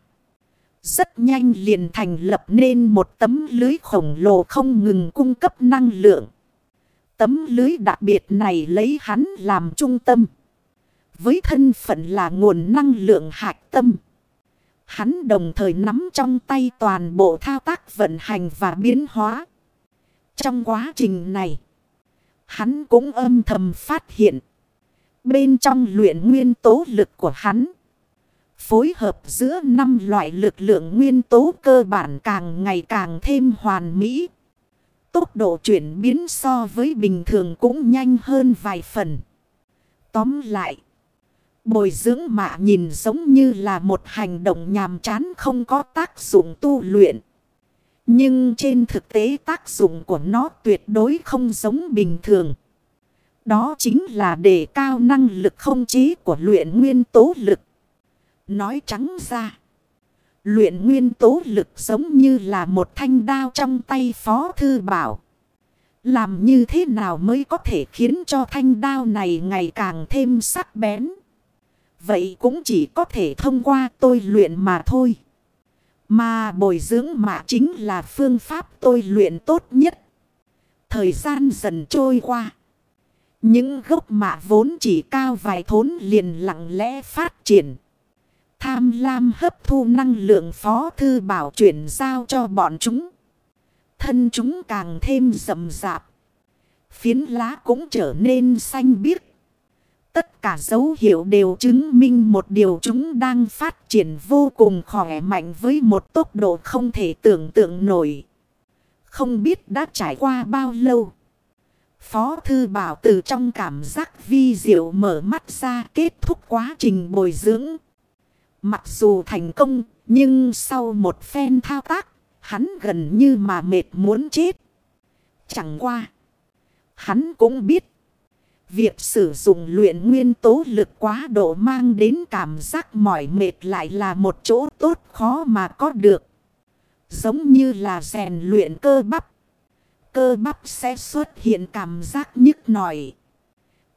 Rất nhanh liền thành lập nên một tấm lưới khổng lồ không ngừng cung cấp năng lượng. Tấm lưới đặc biệt này lấy hắn làm trung tâm. Với thân phận là nguồn năng lượng hạch tâm. Hắn đồng thời nắm trong tay toàn bộ thao tác vận hành và biến hóa. Trong quá trình này, hắn cũng âm thầm phát hiện. Bên trong luyện nguyên tố lực của hắn, phối hợp giữa năm loại lực lượng nguyên tố cơ bản càng ngày càng thêm hoàn mỹ. Tốc độ chuyển biến so với bình thường cũng nhanh hơn vài phần. Tóm lại, Bồi dưỡng mạ nhìn giống như là một hành động nhàm chán không có tác dụng tu luyện. Nhưng trên thực tế tác dụng của nó tuyệt đối không giống bình thường. Đó chính là đề cao năng lực không chế của luyện nguyên tố lực. Nói trắng ra. Luyện nguyên tố lực giống như là một thanh đao trong tay Phó Thư Bảo. Làm như thế nào mới có thể khiến cho thanh đao này ngày càng thêm sắc bén. Vậy cũng chỉ có thể thông qua tôi luyện mà thôi. Mà bồi dưỡng mạ chính là phương pháp tôi luyện tốt nhất. Thời gian dần trôi qua. Những gốc mạ vốn chỉ cao vài thốn liền lặng lẽ phát triển. Tham lam hấp thu năng lượng phó thư bảo chuyển giao cho bọn chúng. Thân chúng càng thêm rậm rạp. Phiến lá cũng trở nên xanh biếc. Tất cả dấu hiệu đều chứng minh một điều chúng đang phát triển vô cùng khỏe mạnh với một tốc độ không thể tưởng tượng nổi. Không biết đã trải qua bao lâu. Phó Thư Bảo từ trong cảm giác vi diệu mở mắt ra kết thúc quá trình bồi dưỡng. Mặc dù thành công, nhưng sau một phen thao tác, hắn gần như mà mệt muốn chết. Chẳng qua. Hắn cũng biết. Việc sử dụng luyện nguyên tố lực quá độ mang đến cảm giác mỏi mệt lại là một chỗ tốt khó mà có được. Giống như là rèn luyện cơ bắp. Cơ bắp sẽ xuất hiện cảm giác nhức nổi.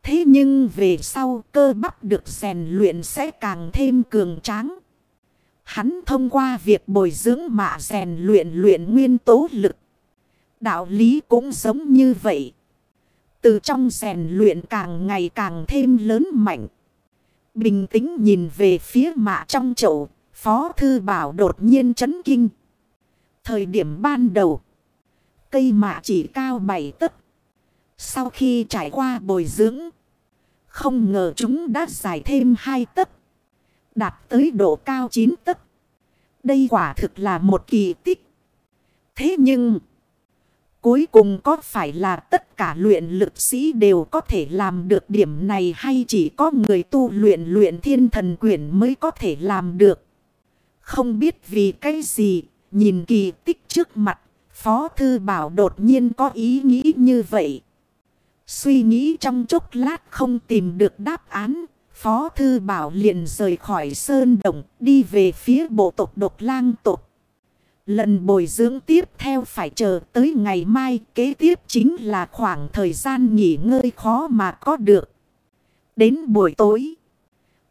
Thế nhưng về sau cơ bắp được rèn luyện sẽ càng thêm cường tráng. Hắn thông qua việc bồi dưỡng mạ rèn luyện luyện nguyên tố lực. Đạo lý cũng giống như vậy. Từ trong rèn luyện càng ngày càng thêm lớn mạnh. Bình tĩnh nhìn về phía mạ trong chậu. Phó thư bảo đột nhiên chấn kinh. Thời điểm ban đầu. Cây mạ chỉ cao 7 tấc. Sau khi trải qua bồi dưỡng. Không ngờ chúng đã dài thêm 2 tấc. Đạt tới độ cao 9 tấc. Đây quả thực là một kỳ tích. Thế nhưng... Cuối cùng có phải là tất cả luyện lực sĩ đều có thể làm được điểm này hay chỉ có người tu luyện luyện thiên thần quyển mới có thể làm được? Không biết vì cái gì, nhìn kỳ tích trước mặt, Phó Thư Bảo đột nhiên có ý nghĩ như vậy. Suy nghĩ trong chốc lát không tìm được đáp án, Phó Thư Bảo liền rời khỏi Sơn Đồng đi về phía bộ tộc độc lang tộc. Lần bồi dưỡng tiếp theo phải chờ tới ngày mai kế tiếp chính là khoảng thời gian nghỉ ngơi khó mà có được. Đến buổi tối,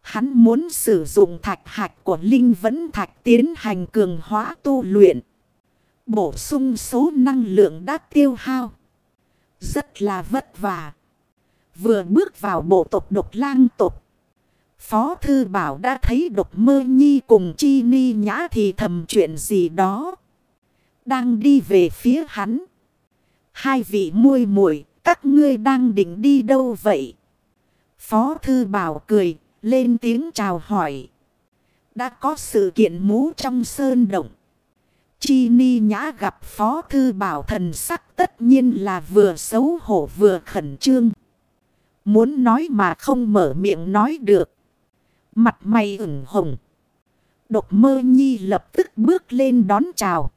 hắn muốn sử dụng thạch hạch của Linh Vẫn Thạch tiến hành cường hóa tu luyện. Bổ sung số năng lượng đã tiêu hao. Rất là vất vả. Vừa bước vào bộ tộc độc lang tộc. Phó Thư Bảo đã thấy độc mơ nhi cùng chi ni nhã thì thầm chuyện gì đó. Đang đi về phía hắn. Hai vị muôi muội các ngươi đang định đi đâu vậy? Phó Thư Bảo cười, lên tiếng chào hỏi. Đã có sự kiện mú trong sơn động. Chi ni nhã gặp Phó Thư Bảo thần sắc tất nhiên là vừa xấu hổ vừa khẩn trương. Muốn nói mà không mở miệng nói được. Mặt mày ửng hồng. Độc mơ nhi lập tức bước lên đón chào.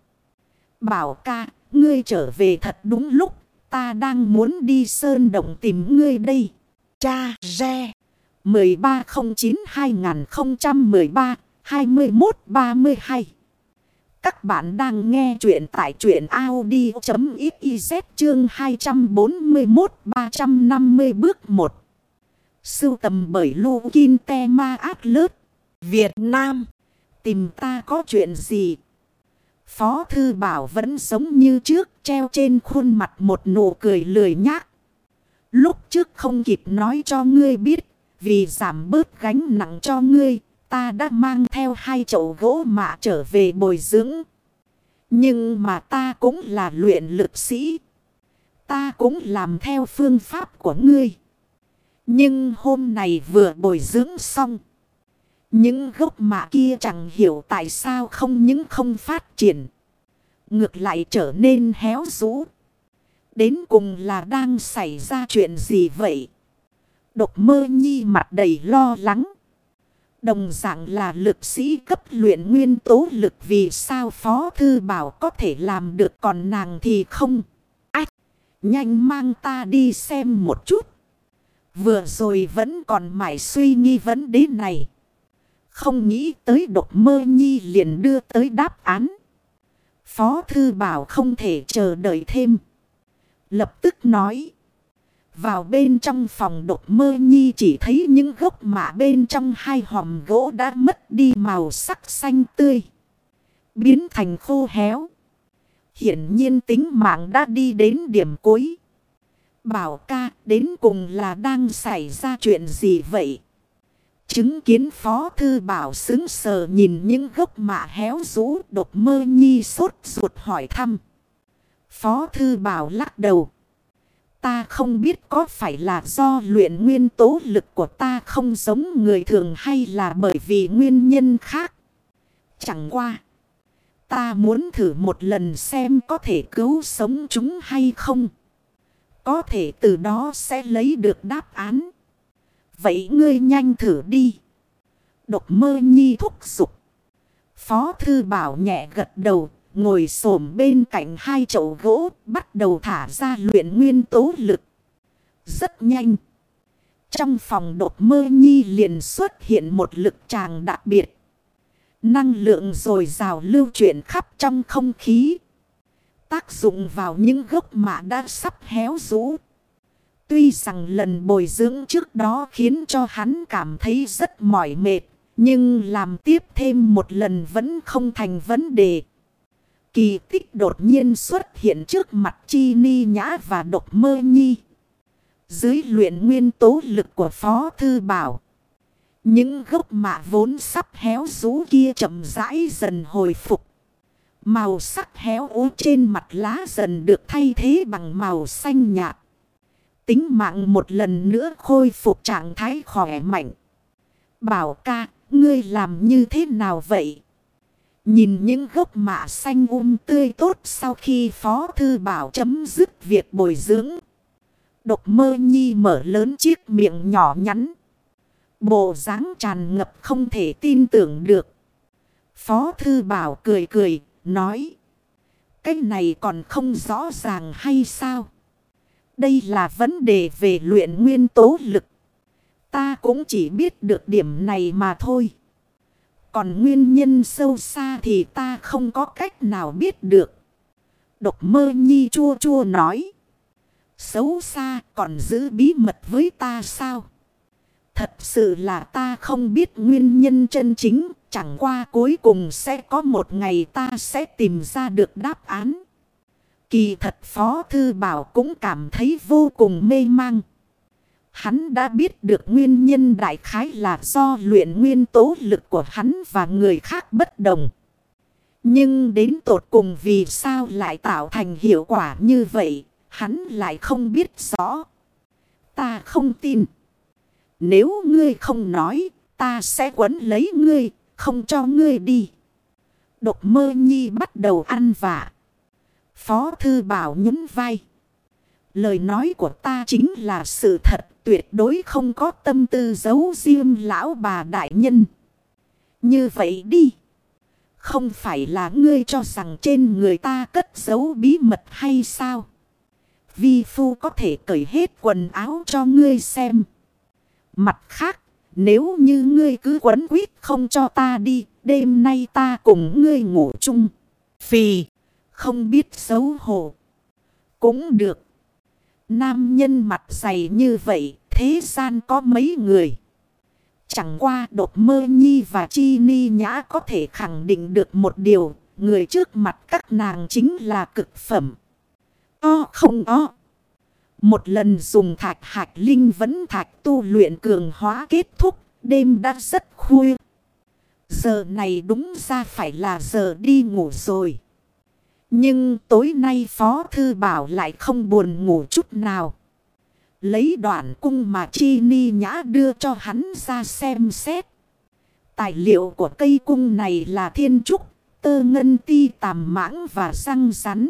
Bảo ca, ngươi trở về thật đúng lúc. Ta đang muốn đi sơn động tìm ngươi đây. Cha Re 1309-2013-21-32 Các bạn đang nghe chuyện tại chuyện Audi.xyz chương 241-350 bước 1. Sưu tầm bởi Lô Kinh Te Ma Át Lớt. Việt Nam. Tìm ta có chuyện gì? Phó Thư Bảo vẫn sống như trước, treo trên khuôn mặt một nụ cười lười nhác. Lúc trước không kịp nói cho ngươi biết. Vì giảm bớt gánh nặng cho ngươi. Ta đã mang theo hai chậu gỗ mạ trở về bồi dưỡng. Nhưng mà ta cũng là luyện lực sĩ. Ta cũng làm theo phương pháp của ngươi. Nhưng hôm này vừa bồi dưỡng xong. Những gốc mạ kia chẳng hiểu tại sao không những không phát triển. Ngược lại trở nên héo rũ. Đến cùng là đang xảy ra chuyện gì vậy? Độc mơ nhi mặt đầy lo lắng. Đồng dạng là lực sĩ cấp luyện nguyên tố lực vì sao Phó Thư Bảo có thể làm được còn nàng thì không. Ách! Nhanh mang ta đi xem một chút. Vừa rồi vẫn còn mãi suy nghi vấn đề này. Không nghĩ tới độc mơ nhi liền đưa tới đáp án. Phó thư bảo không thể chờ đợi thêm. Lập tức nói. Vào bên trong phòng độc mơ nhi chỉ thấy những gốc mạ bên trong hai hòm gỗ đã mất đi màu sắc xanh tươi. Biến thành khô héo. Hiển nhiên tính mạng đã đi đến điểm cuối. Bảo ca, đến cùng là đang xảy ra chuyện gì vậy? Chứng kiến phó thư bảo xứng sờ nhìn những gốc mạ héo rũ độc mơ nhi sốt ruột hỏi thăm. Phó thư bảo lắc đầu. Ta không biết có phải là do luyện nguyên tố lực của ta không giống người thường hay là bởi vì nguyên nhân khác. Chẳng qua. Ta muốn thử một lần xem có thể cứu sống chúng hay không. Có thể từ đó sẽ lấy được đáp án. Vậy ngươi nhanh thử đi. Độc mơ nhi thúc giục. Phó thư bảo nhẹ gật đầu. Ngồi xổm bên cạnh hai chậu gỗ. Bắt đầu thả ra luyện nguyên tố lực. Rất nhanh. Trong phòng đột mơ nhi liền xuất hiện một lực tràng đặc biệt. Năng lượng rồi rào lưu chuyển khắp trong không khí. Tác dụng vào những gốc mạ đã sắp héo rũ. Tuy rằng lần bồi dưỡng trước đó khiến cho hắn cảm thấy rất mỏi mệt. Nhưng làm tiếp thêm một lần vẫn không thành vấn đề. Kỳ tích đột nhiên xuất hiện trước mặt Chi Ni Nhã và Độc Mơ Nhi. Dưới luyện nguyên tố lực của Phó Thư Bảo. Những gốc mạ vốn sắp héo rú kia chậm rãi dần hồi phục. Màu sắc héo ố trên mặt lá dần được thay thế bằng màu xanh nhạt. Tính mạng một lần nữa khôi phục trạng thái khỏe mạnh. Bảo ca, ngươi làm như thế nào vậy? Nhìn những gốc mạ xanh um tươi tốt sau khi Phó Thư Bảo chấm dứt việc bồi dưỡng. Độc mơ nhi mở lớn chiếc miệng nhỏ nhắn. Bộ dáng tràn ngập không thể tin tưởng được. Phó Thư Bảo cười cười, nói. Cái này còn không rõ ràng hay sao? Đây là vấn đề về luyện nguyên tố lực. Ta cũng chỉ biết được điểm này mà thôi. Còn nguyên nhân sâu xa thì ta không có cách nào biết được. Độc mơ nhi chua chua nói. Xấu xa còn giữ bí mật với ta sao? Thật sự là ta không biết nguyên nhân chân chính. Chẳng qua cuối cùng sẽ có một ngày ta sẽ tìm ra được đáp án. Kỳ thật Phó Thư Bảo cũng cảm thấy vô cùng mê mang. Hắn đã biết được nguyên nhân đại khái là do luyện nguyên tố lực của hắn và người khác bất đồng. Nhưng đến tột cùng vì sao lại tạo thành hiệu quả như vậy, hắn lại không biết rõ. Ta không tin. Nếu ngươi không nói, ta sẽ quấn lấy ngươi, không cho ngươi đi. Độc mơ nhi bắt đầu ăn vạ. Phó thư bảo nhún vai. Lời nói của ta chính là sự thật tuyệt đối không có tâm tư giấu riêng lão bà đại nhân. Như vậy đi. Không phải là ngươi cho rằng trên người ta cất giấu bí mật hay sao? Vi phu có thể cởi hết quần áo cho ngươi xem. Mặt khác, nếu như ngươi cứ quấn quýt không cho ta đi, đêm nay ta cùng ngươi ngủ chung. Phì, không biết xấu hổ. Cũng được. Nam nhân mặt dày như vậy, thế gian có mấy người. Chẳng qua đột mơ nhi và chi ni nhã có thể khẳng định được một điều, người trước mặt các nàng chính là cực phẩm. O không o. Một lần dùng thạch hạch linh vẫn thạch tu luyện cường hóa kết thúc, đêm đã rất khuya. Giờ này đúng ra phải là giờ đi ngủ rồi. Nhưng tối nay Phó Thư Bảo lại không buồn ngủ chút nào. Lấy đoạn cung mà Chi Ni Nhã đưa cho hắn ra xem xét. Tài liệu của cây cung này là thiên trúc, tơ ngân ti tàm mãng và răng rắn.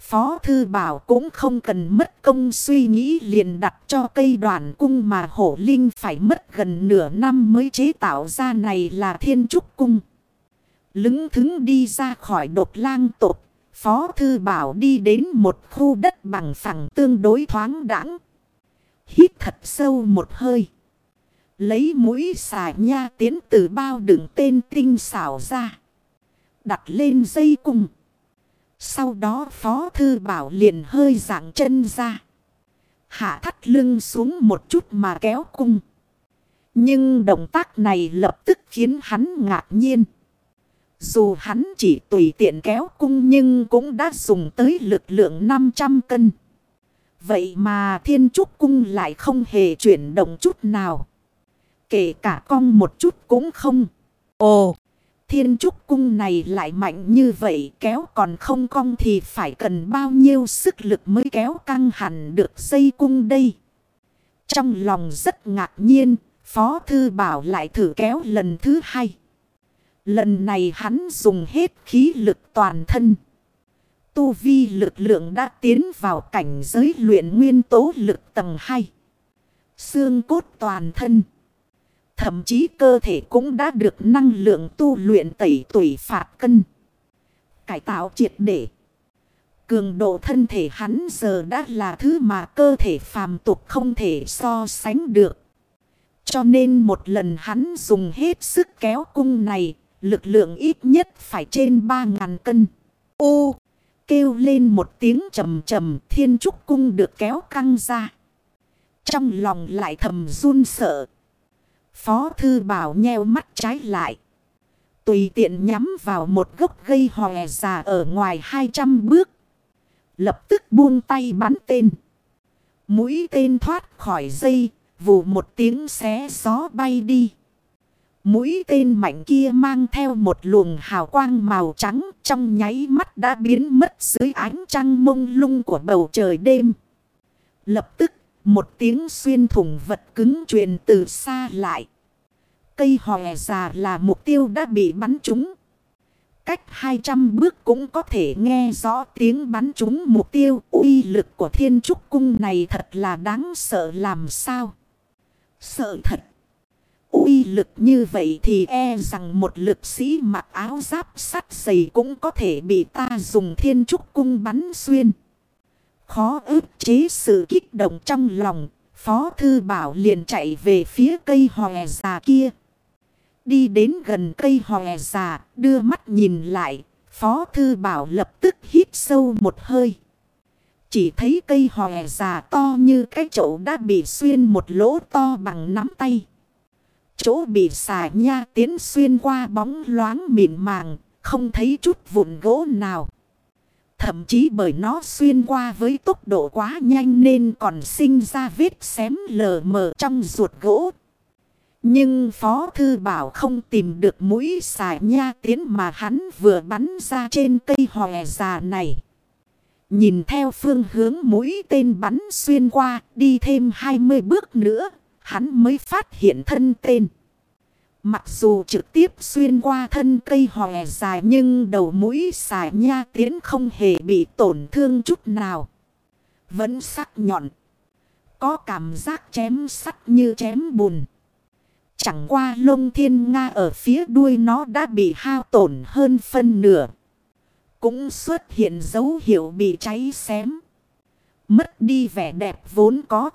Phó Thư Bảo cũng không cần mất công suy nghĩ liền đặt cho cây đoàn cung mà hổ linh phải mất gần nửa năm mới chế tạo ra này là thiên trúc cung. Lứng thứng đi ra khỏi đột lang tột, Phó Thư Bảo đi đến một khu đất bằng phẳng tương đối thoáng đẳng. Hít thật sâu một hơi. Lấy mũi xà nha tiến từ bao đựng tên tinh xảo ra. Đặt lên dây cung. Sau đó Phó Thư Bảo liền hơi dạng chân ra. Hạ thắt lưng xuống một chút mà kéo cung. Nhưng động tác này lập tức khiến hắn ngạc nhiên. Dù hắn chỉ tùy tiện kéo cung nhưng cũng đã dùng tới lực lượng 500 cân. Vậy mà thiên trúc cung lại không hề chuyển động chút nào. Kể cả cong một chút cũng không. Ồ! Thiên trúc cung này lại mạnh như vậy kéo còn không cong thì phải cần bao nhiêu sức lực mới kéo căng hẳn được dây cung đây. Trong lòng rất ngạc nhiên, Phó Thư Bảo lại thử kéo lần thứ hai. Lần này hắn dùng hết khí lực toàn thân. Tu vi lực lượng đã tiến vào cảnh giới luyện nguyên tố lực tầng 2. Xương cốt toàn thân. Thậm chí cơ thể cũng đã được năng lượng tu luyện tẩy tuổi phạt cân. Cải tạo triệt để. Cường độ thân thể hắn giờ đã là thứ mà cơ thể phàm tục không thể so sánh được. Cho nên một lần hắn dùng hết sức kéo cung này, lực lượng ít nhất phải trên 3.000 cân. Ô! Kêu lên một tiếng trầm trầm thiên trúc cung được kéo căng ra. Trong lòng lại thầm run sợ. Phó thư bảo nheo mắt trái lại. Tùy tiện nhắm vào một gốc gây hòe già ở ngoài 200 bước. Lập tức buông tay bắn tên. Mũi tên thoát khỏi dây, vù một tiếng xé gió bay đi. Mũi tên mạnh kia mang theo một luồng hào quang màu trắng trong nháy mắt đã biến mất dưới ánh trăng mông lung của bầu trời đêm. Lập tức, một tiếng xuyên thủng vật cứng truyền từ xa lại. Cây hòe già là mục tiêu đã bị bắn trúng. Cách 200 bước cũng có thể nghe rõ tiếng bắn trúng mục tiêu. uy lực của thiên trúc cung này thật là đáng sợ làm sao. Sợ thật. uy lực như vậy thì e rằng một lực sĩ mặc áo giáp sắt dày cũng có thể bị ta dùng thiên trúc cung bắn xuyên. Khó ức chế sự kích động trong lòng. Phó Thư Bảo liền chạy về phía cây hòe già kia. Đi đến gần cây hòe già, đưa mắt nhìn lại, Phó Thư Bảo lập tức hít sâu một hơi. Chỉ thấy cây hòe già to như cái chậu đã bị xuyên một lỗ to bằng nắm tay. Chỗ bị xà nha tiến xuyên qua bóng loáng mịn màng, không thấy chút vụn gỗ nào. Thậm chí bởi nó xuyên qua với tốc độ quá nhanh nên còn sinh ra vết xém lờ mờ trong ruột gỗ. Nhưng Phó Thư Bảo không tìm được mũi xài nha tiến mà hắn vừa bắn ra trên cây hòe già này. Nhìn theo phương hướng mũi tên bắn xuyên qua đi thêm 20 bước nữa, hắn mới phát hiện thân tên. Mặc dù trực tiếp xuyên qua thân cây hòe dài nhưng đầu mũi xài nha tiến không hề bị tổn thương chút nào. Vẫn sắc nhọn. Có cảm giác chém sắt như chém bùn. Chẳng qua lông thiên nga ở phía đuôi nó đã bị hao tổn hơn phân nửa. Cũng xuất hiện dấu hiệu bị cháy xém. Mất đi vẻ đẹp vốn có.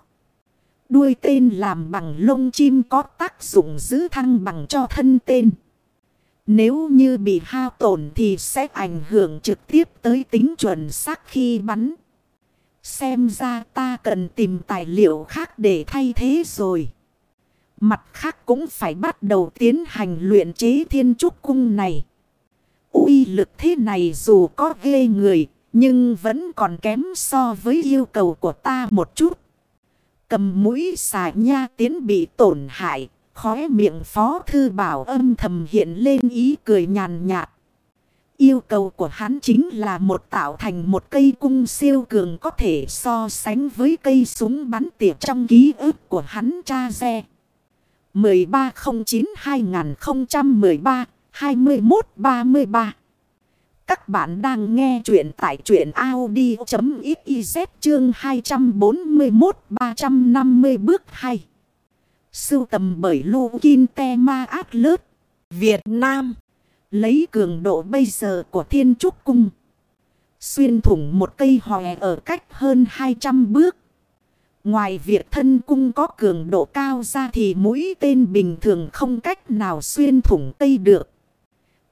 Đuôi tên làm bằng lông chim có tác dụng giữ thăng bằng cho thân tên. Nếu như bị hao tổn thì sẽ ảnh hưởng trực tiếp tới tính chuẩn xác khi bắn. Xem ra ta cần tìm tài liệu khác để thay thế rồi. Mặt khác cũng phải bắt đầu tiến hành luyện chế thiên trúc cung này. uy lực thế này dù có ghê người, nhưng vẫn còn kém so với yêu cầu của ta một chút. Cầm mũi xà nha tiến bị tổn hại, khóe miệng phó thư bảo âm thầm hiện lên ý cười nhàn nhạt. Yêu cầu của hắn chính là một tạo thành một cây cung siêu cường có thể so sánh với cây súng bắn tỉa trong ký ức của hắn cha xe. 1309-2013-2133 các bạn đang nghe chuyện tại chuyện Audi.xyz chương 241-350 bước 2 Sưu tầm bởi Lô Kinh Te Ma Át Lớt, Việt Nam. Lấy cường độ bây giờ của Thiên Trúc Cung. Xuyên thủng một cây hòe ở cách hơn 200 bước. Ngoài việc thân cung có cường độ cao ra thì mũi tên bình thường không cách nào xuyên thủng cây được.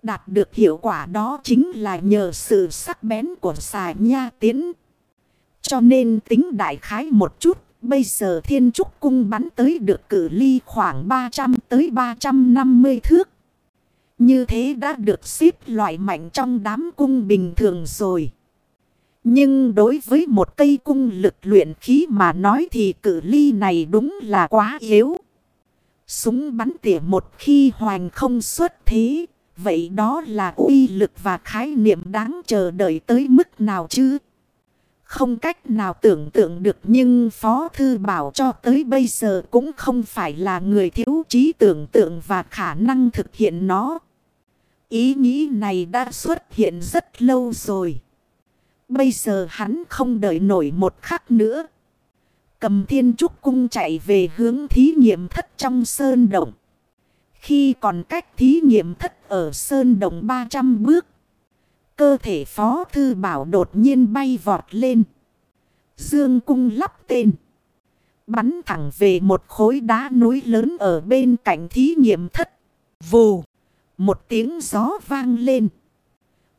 Đạt được hiệu quả đó chính là nhờ sự sắc bén của xà nha tiến. Cho nên tính đại khái một chút, bây giờ thiên trúc cung bắn tới được cử ly khoảng 300 tới 350 thước. Như thế đã được xếp loại mạnh trong đám cung bình thường rồi. Nhưng đối với một cây cung lực luyện khí mà nói thì cử ly này đúng là quá yếu. Súng bắn tỉa một khi hoàng không xuất thế, Vậy đó là uy lực và khái niệm đáng chờ đợi tới mức nào chứ? Không cách nào tưởng tượng được nhưng Phó Thư Bảo cho tới bây giờ cũng không phải là người thiếu trí tưởng tượng và khả năng thực hiện nó. Ý nghĩ này đã xuất hiện rất lâu rồi. Bây giờ hắn không đợi nổi một khắc nữa. Cầm thiên trúc cung chạy về hướng thí nghiệm thất trong sơn động. Khi còn cách thí nghiệm thất ở sơn Đồng 300 bước. Cơ thể phó thư bảo đột nhiên bay vọt lên. Dương cung lắp tên. Bắn thẳng về một khối đá núi lớn ở bên cạnh thí nghiệm thất. Vù. Một tiếng gió vang lên.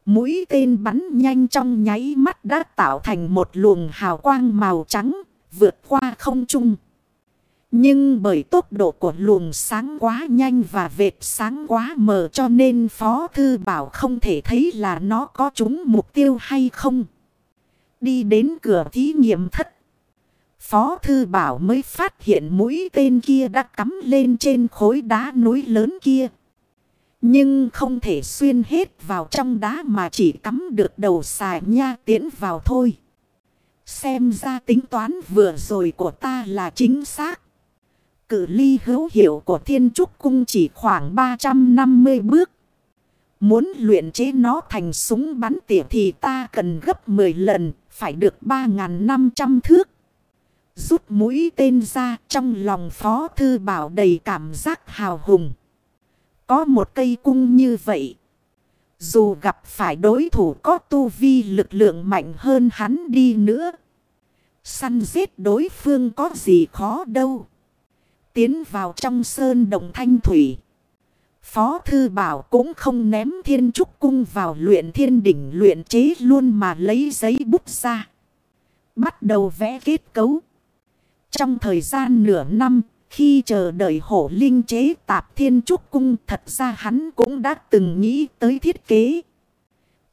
Mũi tên bắn nhanh trong nháy mắt đã tạo thành một luồng hào quang màu trắng vượt qua không trung. Nhưng bởi tốc độ của luồng sáng quá nhanh và vệt sáng quá mờ cho nên Phó Thư Bảo không thể thấy là nó có trúng mục tiêu hay không. Đi đến cửa thí nghiệm thất. Phó Thư Bảo mới phát hiện mũi tên kia đã cắm lên trên khối đá núi lớn kia. Nhưng không thể xuyên hết vào trong đá mà chỉ cắm được đầu xài nha tiến vào thôi. Xem ra tính toán vừa rồi của ta là chính xác. Cự ly hữu hiệu của thiên trúc cung chỉ khoảng 350 bước. Muốn luyện chế nó thành súng bắn tỉa thì ta cần gấp 10 lần, phải được 3.500 thước. Rút mũi tên ra trong lòng phó thư bảo đầy cảm giác hào hùng. Có một cây cung như vậy. Dù gặp phải đối thủ có tu vi lực lượng mạnh hơn hắn đi nữa. Săn giết đối phương có gì khó đâu. Tiến vào trong sơn đồng thanh thủy. Phó Thư Bảo cũng không ném thiên trúc cung vào luyện thiên đỉnh luyện chế luôn mà lấy giấy bút ra. Bắt đầu vẽ kết cấu. Trong thời gian nửa năm, khi chờ đợi hổ linh chế tạp thiên trúc cung thật ra hắn cũng đã từng nghĩ tới thiết kế.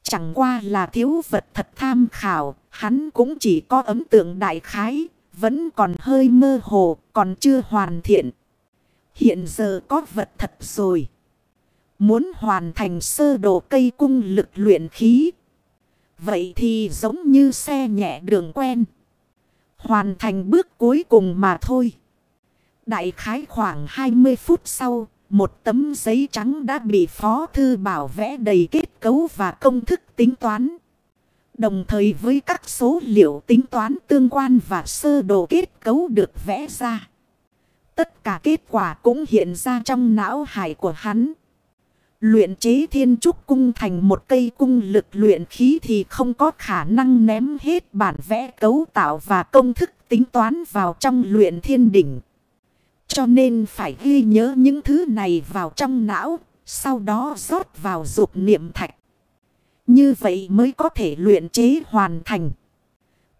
Chẳng qua là thiếu vật thật tham khảo, hắn cũng chỉ có ấn tượng đại khái, vẫn còn hơi mơ hồ, còn chưa hoàn thiện. Hiện giờ có vật thật rồi. Muốn hoàn thành sơ đồ cây cung lực luyện khí. Vậy thì giống như xe nhẹ đường quen. Hoàn thành bước cuối cùng mà thôi. Đại khái khoảng 20 phút sau, một tấm giấy trắng đã bị Phó Thư Bảo vẽ đầy kết cấu và công thức tính toán. Đồng thời với các số liệu tính toán tương quan và sơ đồ kết cấu được vẽ ra. Tất cả kết quả cũng hiện ra trong não hải của hắn. Luyện chế thiên trúc cung thành một cây cung lực luyện khí thì không có khả năng ném hết bản vẽ cấu tạo và công thức tính toán vào trong luyện thiên đỉnh. Cho nên phải ghi nhớ những thứ này vào trong não, sau đó rót vào dục niệm thạch. Như vậy mới có thể luyện chế hoàn thành.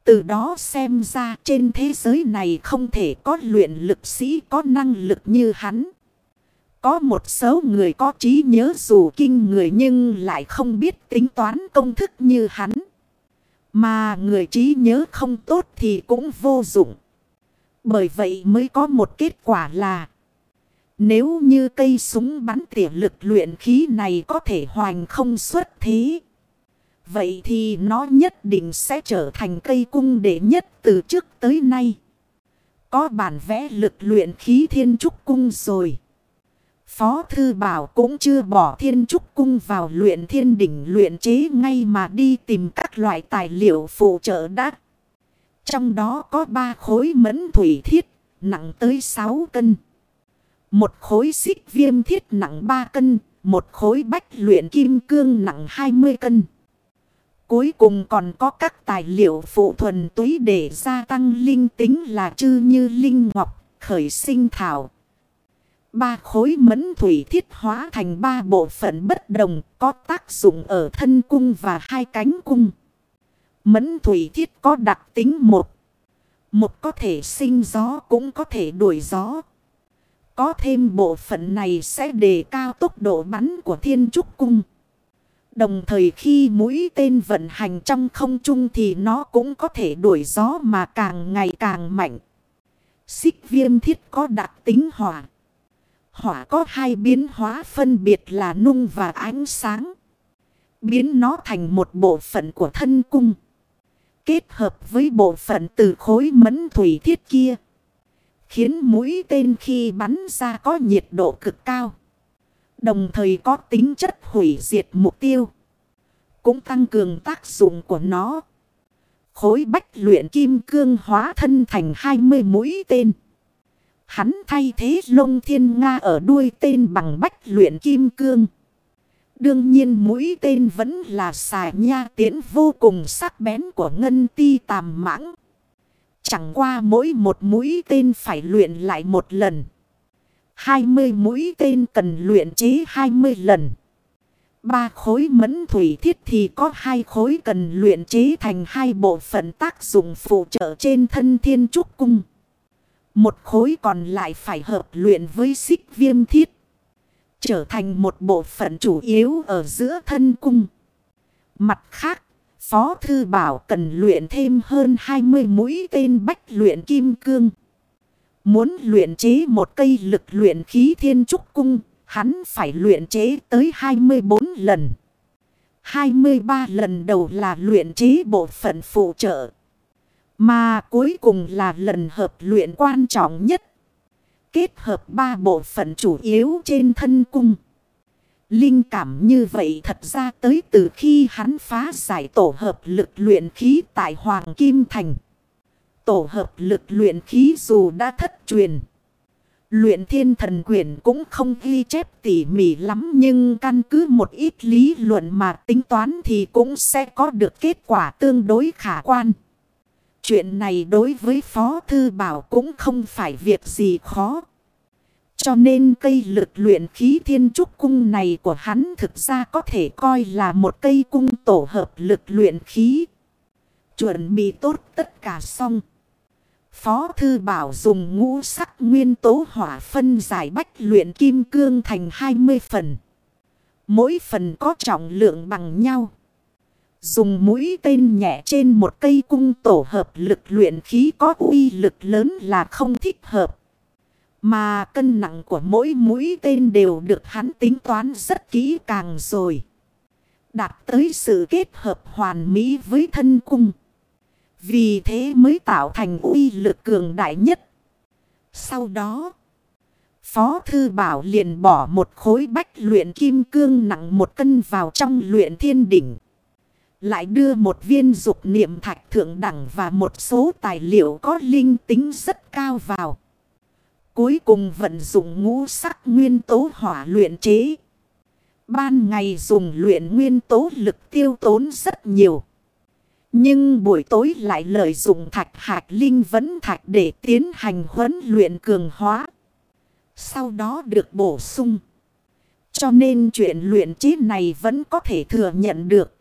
Từ đó xem ra trên thế giới này không thể có luyện lực sĩ có năng lực như hắn. Có một số người có trí nhớ dù kinh người nhưng lại không biết tính toán công thức như hắn. Mà người trí nhớ không tốt thì cũng vô dụng. Bởi vậy mới có một kết quả là, Nếu như cây súng bắn tỉa lực luyện khí này có thể hoành không xuất thế Vậy thì nó nhất định sẽ trở thành cây cung đệ nhất từ trước tới nay Có bản vẽ lực luyện khí thiên trúc cung rồi Phó Thư Bảo cũng chưa bỏ thiên trúc cung vào luyện thiên đỉnh luyện chế ngay mà đi tìm các loại tài liệu phụ trợ đắt. Trong đó có ba khối mẫn thủy thiết, nặng tới 6 cân. Một khối xích viêm thiết nặng 3 cân. Một khối bách luyện kim cương nặng 20 cân. Cuối cùng còn có các tài liệu phụ thuần túy để gia tăng linh tính là chư như linh ngọc, khởi sinh thảo. Ba khối mẫn thủy thiết hóa thành ba bộ phận bất đồng có tác dụng ở thân cung và hai cánh cung. Mẫn thủy thiết có đặc tính một. Một có thể sinh gió cũng có thể đuổi gió. Có thêm bộ phận này sẽ đề cao tốc độ bắn của thiên trúc cung. Đồng thời khi mũi tên vận hành trong không trung thì nó cũng có thể đuổi gió mà càng ngày càng mạnh. Xích viêm thiết có đặc tính hỏa. hỏa có hai biến hóa phân biệt là nung và ánh sáng. Biến nó thành một bộ phận của thân cung. Kết hợp với bộ phận từ khối mẫn thủy thiết kia. Khiến mũi tên khi bắn ra có nhiệt độ cực cao. Đồng thời có tính chất hủy diệt mục tiêu. Cũng tăng cường tác dụng của nó. Khối bách luyện kim cương hóa thân thành 20 mũi tên. Hắn thay thế lông thiên Nga ở đuôi tên bằng bách luyện kim cương. Đương nhiên mũi tên vẫn là xà nha tiễn vô cùng sắc bén của ngân ti tàm mãng. Chẳng qua mỗi một mũi tên phải luyện lại một lần. 20 mũi tên cần luyện chế 20 lần. Ba khối mẫn thủy thiết thì có hai khối cần luyện chế thành hai bộ phận tác dụng phụ trợ trên thân thiên trúc cung. Một khối còn lại phải hợp luyện với xích viêm thiết. Trở thành một bộ phận chủ yếu ở giữa thân cung. Mặt khác, Phó Thư Bảo cần luyện thêm hơn 20 mũi tên bách luyện kim cương. Muốn luyện chế một cây lực luyện khí thiên trúc cung, hắn phải luyện chế tới 24 lần. 23 lần đầu là luyện chế bộ phận phụ trợ. Mà cuối cùng là lần hợp luyện quan trọng nhất. Kết hợp ba bộ phận chủ yếu trên thân cung. Linh cảm như vậy thật ra tới từ khi hắn phá giải tổ hợp lực luyện khí tại Hoàng Kim Thành. Tổ hợp lực luyện khí dù đã thất truyền. Luyện thiên thần quyển cũng không ghi chép tỉ mỉ lắm nhưng căn cứ một ít lý luận mà tính toán thì cũng sẽ có được kết quả tương đối khả quan. Chuyện này đối với Phó Thư Bảo cũng không phải việc gì khó. Cho nên cây lực luyện khí thiên trúc cung này của hắn thực ra có thể coi là một cây cung tổ hợp lực luyện khí. Chuẩn bị tốt tất cả xong. Phó Thư Bảo dùng ngũ sắc nguyên tố hỏa phân giải bách luyện kim cương thành 20 phần. Mỗi phần có trọng lượng bằng nhau. Dùng mũi tên nhẹ trên một cây cung tổ hợp lực luyện khí có uy lực lớn là không thích hợp. Mà cân nặng của mỗi mũi tên đều được hắn tính toán rất kỹ càng rồi. Đạt tới sự kết hợp hoàn mỹ với thân cung. Vì thế mới tạo thành uy lực cường đại nhất. Sau đó, Phó Thư Bảo liền bỏ một khối bách luyện kim cương nặng một cân vào trong luyện thiên đỉnh. Lại đưa một viên dục niệm thạch thượng đẳng và một số tài liệu có linh tính rất cao vào. Cuối cùng vận dụng ngũ sắc nguyên tố hỏa luyện chế. Ban ngày dùng luyện nguyên tố lực tiêu tốn rất nhiều. Nhưng buổi tối lại lợi dụng thạch hạt linh vấn thạch để tiến hành huấn luyện cường hóa. Sau đó được bổ sung. Cho nên chuyện luyện chế này vẫn có thể thừa nhận được.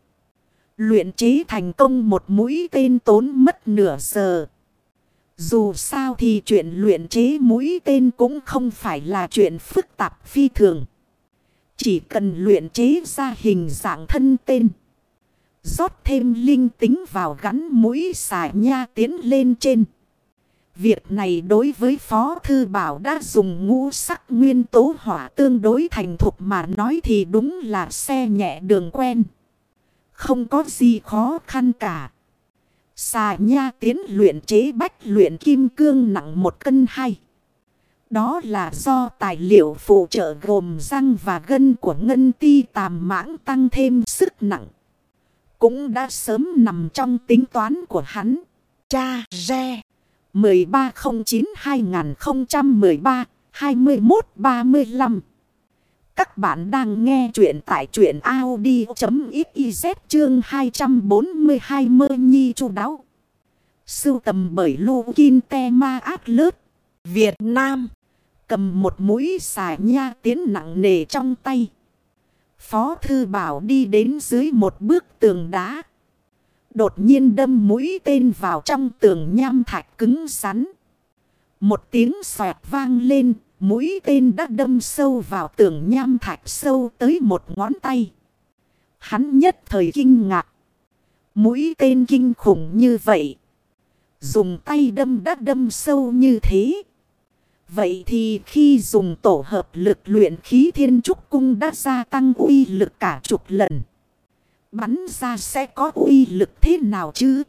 Luyện chế thành công một mũi tên tốn mất nửa giờ. Dù sao thì chuyện luyện chế mũi tên cũng không phải là chuyện phức tạp phi thường. Chỉ cần luyện chế ra hình dạng thân tên rót thêm linh tính vào gắn mũi xà nha tiến lên trên. Việc này đối với Phó Thư Bảo đã dùng ngũ sắc nguyên tố hỏa tương đối thành thục mà nói thì đúng là xe nhẹ đường quen. Không có gì khó khăn cả. Xà nha tiến luyện chế bách luyện kim cương nặng một cân hai. Đó là do tài liệu phụ trợ gồm răng và gân của ngân ti tàm mãng tăng thêm sức nặng. Cũng đã sớm nằm trong tính toán của hắn. Cha Re 1309-2013-2135 các bạn đang nghe chuyện tại chuyện Audi.xyz chương 242 mơ nhi chu đáo. Sưu tầm bởi Lô Kinh Te Ma Át Việt Nam. Cầm một mũi xài nha tiến nặng nề trong tay. Phó Thư Bảo đi đến dưới một bước tường đá. Đột nhiên đâm mũi tên vào trong tường nham thạch cứng rắn. Một tiếng xoẹt vang lên, Mũi tên đã đâm sâu vào tường nham thạch sâu tới một ngón tay. Hắn nhất thời kinh ngạc. Mũi tên kinh khủng như vậy. Dùng tay đâm đã đâm sâu như thế. Vậy thì khi dùng tổ hợp lực luyện khí thiên trúc cung đã gia tăng uy lực cả chục lần. Bắn ra sẽ có uy lực thế nào chứ?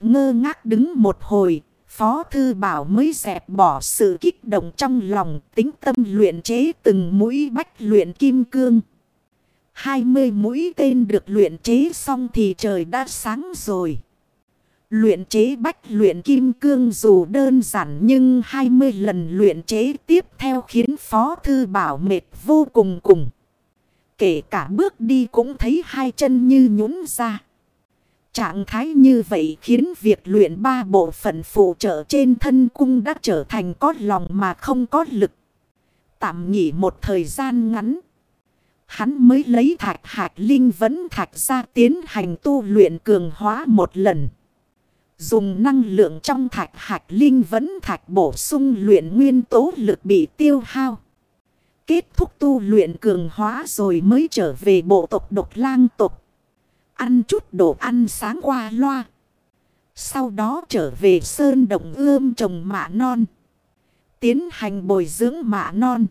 Ngơ ngác đứng một hồi, Phó Thư Bảo mới dẹp bỏ sự kích động trong lòng tính tâm luyện chế từng mũi bách luyện kim cương. 20 mũi tên được luyện chế xong thì trời đã sáng rồi. Luyện chế bách luyện kim cương dù đơn giản nhưng 20 lần luyện chế tiếp theo khiến Phó Thư Bảo mệt vô cùng cùng. Kể cả bước đi cũng thấy hai chân như nhún ra. Trạng thái như vậy khiến việc luyện ba bộ phận phụ trợ trên thân cung đã trở thành có lòng mà không có lực. Tạm nghỉ một thời gian ngắn. Hắn mới lấy thạch hạt linh vấn thạch ra tiến hành tu luyện cường hóa một lần. Dùng năng lượng trong thạch hạt linh vấn thạch bổ sung luyện nguyên tố lực bị tiêu hao. Kết thúc tu luyện cường hóa rồi mới trở về bộ tộc độc lang tộc. Ăn chút đồ ăn sáng qua loa. Sau đó trở về sơn động ươm trồng mạ non. Tiến hành bồi dưỡng mạ non.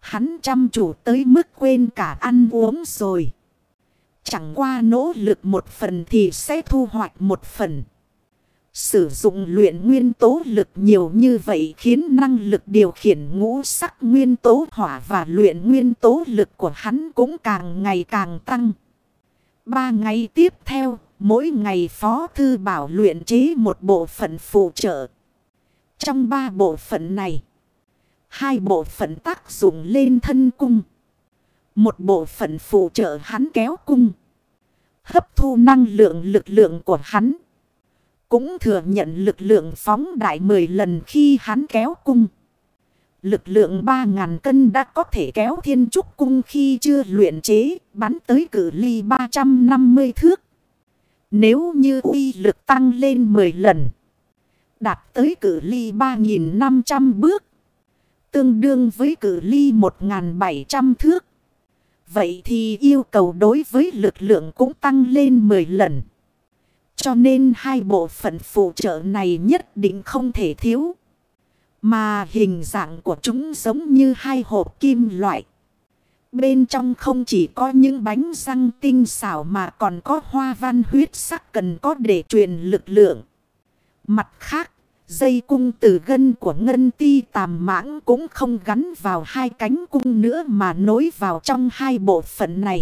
Hắn chăm chủ tới mức quên cả ăn uống rồi. Chẳng qua nỗ lực một phần thì sẽ thu hoạch một phần. Sử dụng luyện nguyên tố lực nhiều như vậy khiến năng lực điều khiển ngũ sắc nguyên tố hỏa và luyện nguyên tố lực của hắn cũng càng ngày càng tăng. Ba ngày tiếp theo, mỗi ngày Phó Thư Bảo luyện chế một bộ phận phụ trợ. Trong ba bộ phận này, hai bộ phận tác dụng lên thân cung. Một bộ phận phụ trợ hắn kéo cung. Hấp thu năng lượng lực lượng của hắn. Cũng thừa nhận lực lượng phóng đại 10 lần khi hắn kéo cung. Lực lượng 3.000 cân đã có thể kéo thiên trúc cung khi chưa luyện chế, bắn tới cử ly 350 thước. Nếu như uy lực tăng lên 10 lần, đạt tới cử ly 3.500 bước, tương đương với cử ly 1.700 thước. Vậy thì yêu cầu đối với lực lượng cũng tăng lên 10 lần. Cho nên hai bộ phận phụ trợ này nhất định không thể thiếu. Mà hình dạng của chúng giống như hai hộp kim loại. Bên trong không chỉ có những bánh răng tinh xảo mà còn có hoa văn huyết sắc cần có để truyền lực lượng. Mặt khác, dây cung từ gân của ngân ti tàm mãng cũng không gắn vào hai cánh cung nữa mà nối vào trong hai bộ phận này.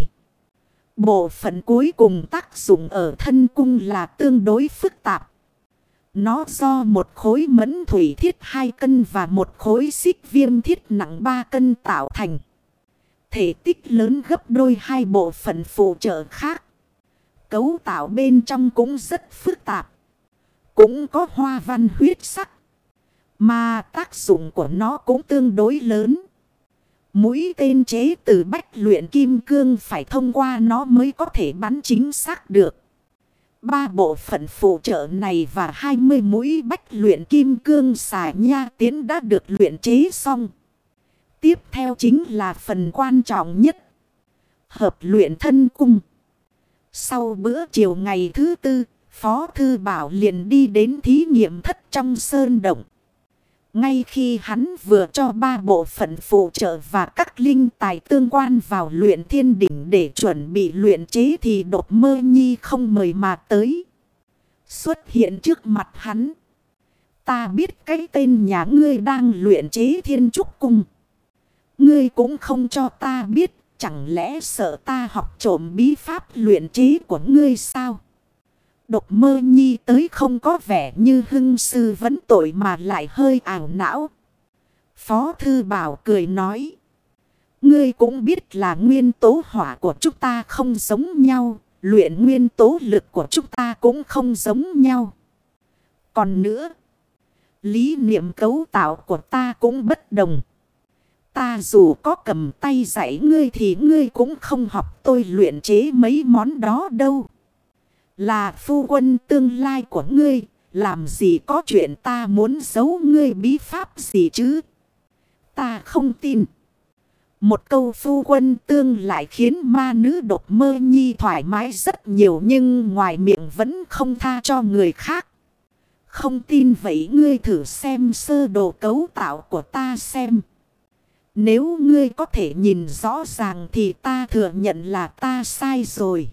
Bộ phận cuối cùng tác dụng ở thân cung là tương đối phức tạp. Nó do một khối mẫn thủy thiết 2 cân và một khối xích viêm thiết nặng 3 cân tạo thành. Thể tích lớn gấp đôi hai bộ phận phụ trợ khác. Cấu tạo bên trong cũng rất phức tạp. Cũng có hoa văn huyết sắc. Mà tác dụng của nó cũng tương đối lớn. Mũi tên chế từ bách luyện kim cương phải thông qua nó mới có thể bắn chính xác được. Ba bộ phận phụ trợ này và 20 mũi bách luyện kim cương xà nha tiến đã được luyện chế xong. Tiếp theo chính là phần quan trọng nhất. Hợp luyện thân cung. Sau bữa chiều ngày thứ tư, Phó Thư Bảo liền đi đến thí nghiệm thất trong sơn động. Ngay khi hắn vừa cho ba bộ phận phụ trợ và các linh tài tương quan vào luyện thiên đỉnh để chuẩn bị luyện chế thì đột mơ nhi không mời mà tới. Xuất hiện trước mặt hắn. Ta biết cái tên nhà ngươi đang luyện chế thiên trúc cung. Ngươi cũng không cho ta biết, chẳng lẽ sợ ta học trộm bí pháp luyện chế của ngươi sao? Độc mơ nhi tới không có vẻ như hưng sư vẫn tội mà lại hơi ảo não. Phó thư bảo cười nói. Ngươi cũng biết là nguyên tố hỏa của chúng ta không giống nhau. Luyện nguyên tố lực của chúng ta cũng không giống nhau. Còn nữa. Lý niệm cấu tạo của ta cũng bất đồng. Ta dù có cầm tay dạy ngươi thì ngươi cũng không học tôi luyện chế mấy món đó đâu. Là phu quân tương lai của ngươi. Làm gì có chuyện ta muốn giấu ngươi bí pháp gì chứ? Ta không tin. Một câu phu quân tương lại khiến ma nữ độc mơ nhi thoải mái rất nhiều nhưng ngoài miệng vẫn không tha cho người khác. Không tin vậy ngươi thử xem sơ đồ cấu tạo của ta xem. Nếu ngươi có thể nhìn rõ ràng thì ta thừa nhận là ta sai rồi.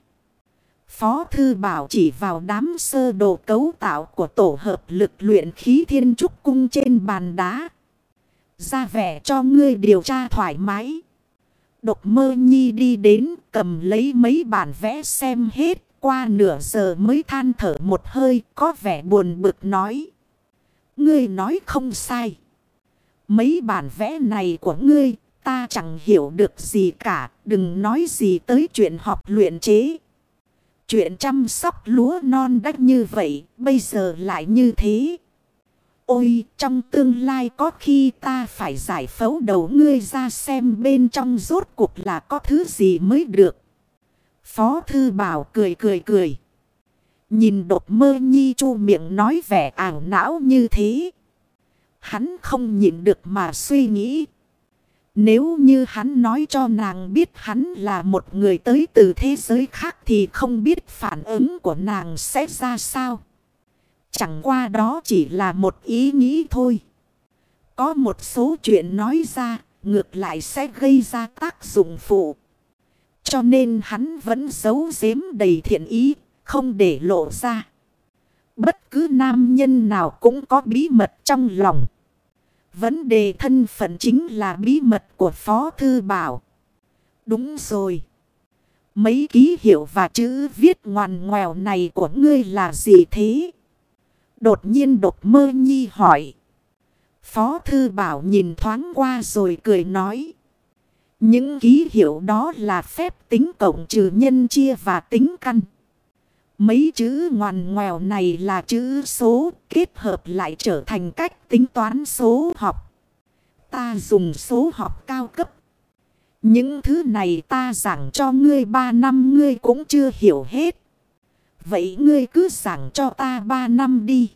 Phó Thư Bảo chỉ vào đám sơ đồ cấu tạo của tổ hợp lực luyện khí thiên trúc cung trên bàn đá. Ra vẻ cho ngươi điều tra thoải mái. Độc mơ nhi đi đến, cầm lấy mấy bản vẽ xem hết. Qua nửa giờ mới than thở một hơi, có vẻ buồn bực nói. Ngươi nói không sai. Mấy bản vẽ này của ngươi, ta chẳng hiểu được gì cả. Đừng nói gì tới chuyện học luyện chế. Chuyện chăm sóc lúa non đắt như vậy bây giờ lại như thế. Ôi, trong tương lai có khi ta phải giải phẫu đầu ngươi ra xem bên trong rốt cuộc là có thứ gì mới được. Phó Thư Bảo cười cười cười. Nhìn đột mơ nhi chu miệng nói vẻ ảo não như thế. Hắn không nhịn được mà suy nghĩ. Nếu như hắn nói cho nàng biết hắn là một người tới từ thế giới khác thì không biết phản ứng của nàng sẽ ra sao. Chẳng qua đó chỉ là một ý nghĩ thôi. Có một số chuyện nói ra, ngược lại sẽ gây ra tác dụng phụ. Cho nên hắn vẫn giấu giếm đầy thiện ý, không để lộ ra. Bất cứ nam nhân nào cũng có bí mật trong lòng. Vấn đề thân phận chính là bí mật của Phó Thư Bảo. Đúng rồi. Mấy ký hiệu và chữ viết ngoằn ngoèo này của ngươi là gì thế? Đột nhiên đột mơ nhi hỏi. Phó Thư Bảo nhìn thoáng qua rồi cười nói. Những ký hiệu đó là phép tính cộng trừ nhân chia và tính căn. Mấy chữ ngoằn ngoèo này là chữ số kết hợp lại trở thành cách tính toán số học. Ta dùng số học cao cấp. Những thứ này ta giảng cho ngươi ba năm, ngươi cũng chưa hiểu hết. Vậy ngươi cứ giảng cho ta ba năm đi.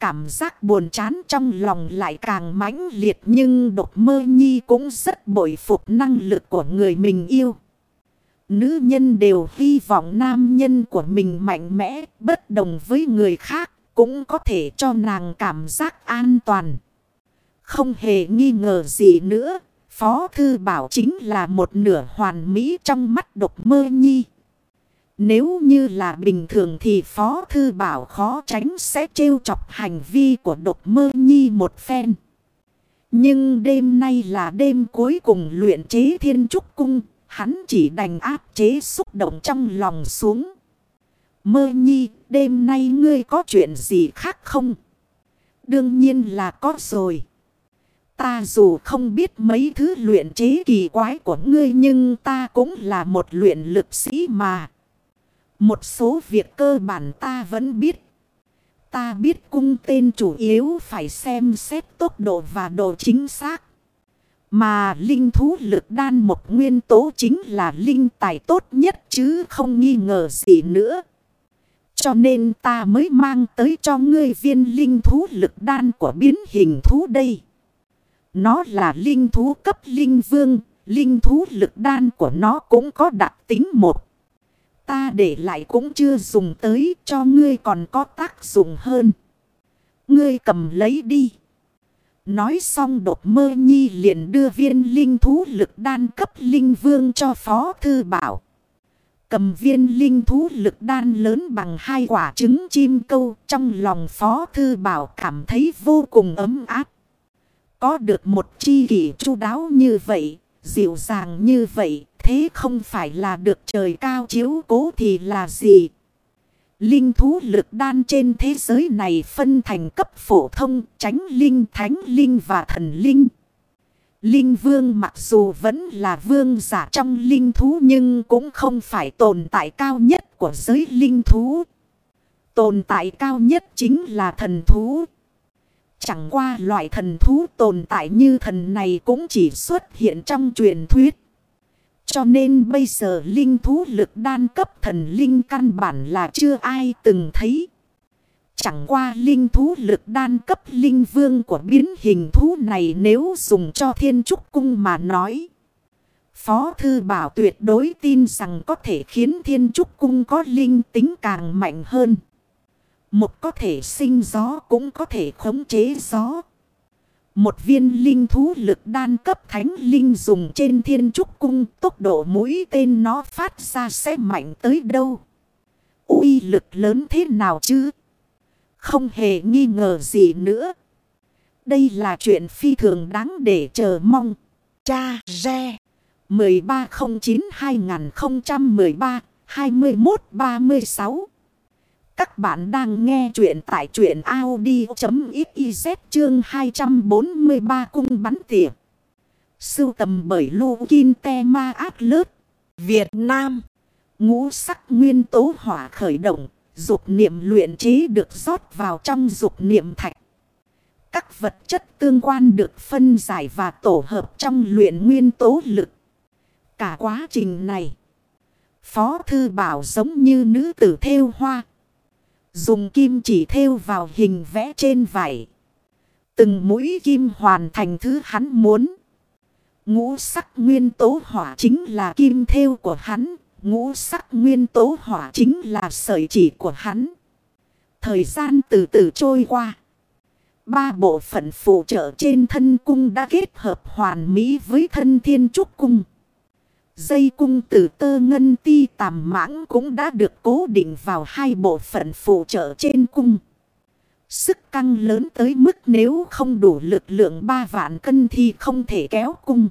Cảm giác buồn chán trong lòng lại càng mãnh liệt nhưng độc mơ nhi cũng rất bội phục năng lực của người mình yêu. Nữ nhân đều hy vọng nam nhân của mình mạnh mẽ, bất đồng với người khác, cũng có thể cho nàng cảm giác an toàn. Không hề nghi ngờ gì nữa, Phó Thư Bảo chính là một nửa hoàn mỹ trong mắt độc mơ nhi. Nếu như là bình thường thì Phó Thư Bảo khó tránh sẽ trêu chọc hành vi của độc mơ nhi một phen. Nhưng đêm nay là đêm cuối cùng luyện chế thiên trúc cung, hắn chỉ đành áp chế xúc động trong lòng xuống. Mơ nhi, đêm nay ngươi có chuyện gì khác không? Đương nhiên là có rồi. Ta dù không biết mấy thứ luyện chế kỳ quái của ngươi nhưng ta cũng là một luyện lực sĩ mà. Một số việc cơ bản ta vẫn biết. Ta biết cung tên chủ yếu phải xem xét tốc độ và độ chính xác. Mà linh thú lực đan một nguyên tố chính là linh tài tốt nhất chứ không nghi ngờ gì nữa. Cho nên ta mới mang tới cho ngươi viên linh thú lực đan của biến hình thú đây. Nó là linh thú cấp linh vương, linh thú lực đan của nó cũng có đặc tính một. Ta để lại cũng chưa dùng tới cho ngươi còn có tác dụng hơn. Ngươi cầm lấy đi. Nói xong đột mơ nhi liền đưa viên linh thú lực đan cấp linh vương cho phó thư bảo. Cầm viên linh thú lực đan lớn bằng hai quả trứng chim câu trong lòng phó thư bảo cảm thấy vô cùng ấm áp. Có được một chi kỷ chu đáo như vậy, dịu dàng như vậy, thế không phải là được trời cao chiếu cố thì là gì? Linh thú lực đan trên thế giới này phân thành cấp phổ thông, tránh linh, thánh linh và thần linh. Linh vương mặc dù vẫn là vương giả trong linh thú nhưng cũng không phải tồn tại cao nhất của giới linh thú. Tồn tại cao nhất chính là thần thú. Chẳng qua loại thần thú tồn tại như thần này cũng chỉ xuất hiện trong truyền thuyết. Cho nên bây giờ linh thú lực đan cấp thần linh căn bản là chưa ai từng thấy. Chẳng qua linh thú lực đan cấp linh vương của biến hình thú này nếu dùng cho thiên trúc cung mà nói. Phó Thư Bảo tuyệt đối tin rằng có thể khiến thiên trúc cung có linh tính càng mạnh hơn. Một có thể sinh gió cũng có thể khống chế gió. Một viên linh thú lực đan cấp thánh linh dùng trên thiên trúc cung, tốc độ mũi tên nó phát ra sẽ mạnh tới đâu. uy lực lớn thế nào chứ? Không hề nghi ngờ gì nữa. Đây là chuyện phi thường đáng để chờ mong. Cha Re 1309-2013-2136 các bạn đang nghe chuyện tại chuyện Audi.xyz chương 243 cung bắn tỉa. Sưu tầm bởi Lô Kinh Te Ma Át Lớt, Việt Nam. Ngũ sắc nguyên tố hỏa khởi động, dục niệm luyện trí được rót vào trong dục niệm thạch. Các vật chất tương quan được phân giải và tổ hợp trong luyện nguyên tố lực. Cả quá trình này, Phó Thư Bảo giống như nữ tử theo hoa. Dùng kim chỉ thêu vào hình vẽ trên vải. Từng mũi kim hoàn thành thứ hắn muốn. Ngũ sắc nguyên tố hỏa chính là kim thêu của hắn. Ngũ sắc nguyên tố hỏa chính là sợi chỉ của hắn. Thời gian từ từ trôi qua. Ba bộ phận phụ trợ trên thân cung đã kết hợp hoàn mỹ với thân thiên trúc cung. Dây cung từ tơ ngân ti tàm mãng cũng đã được cố định vào hai bộ phận phụ trợ trên cung. Sức căng lớn tới mức nếu không đủ lực lượng ba vạn cân thì không thể kéo cung.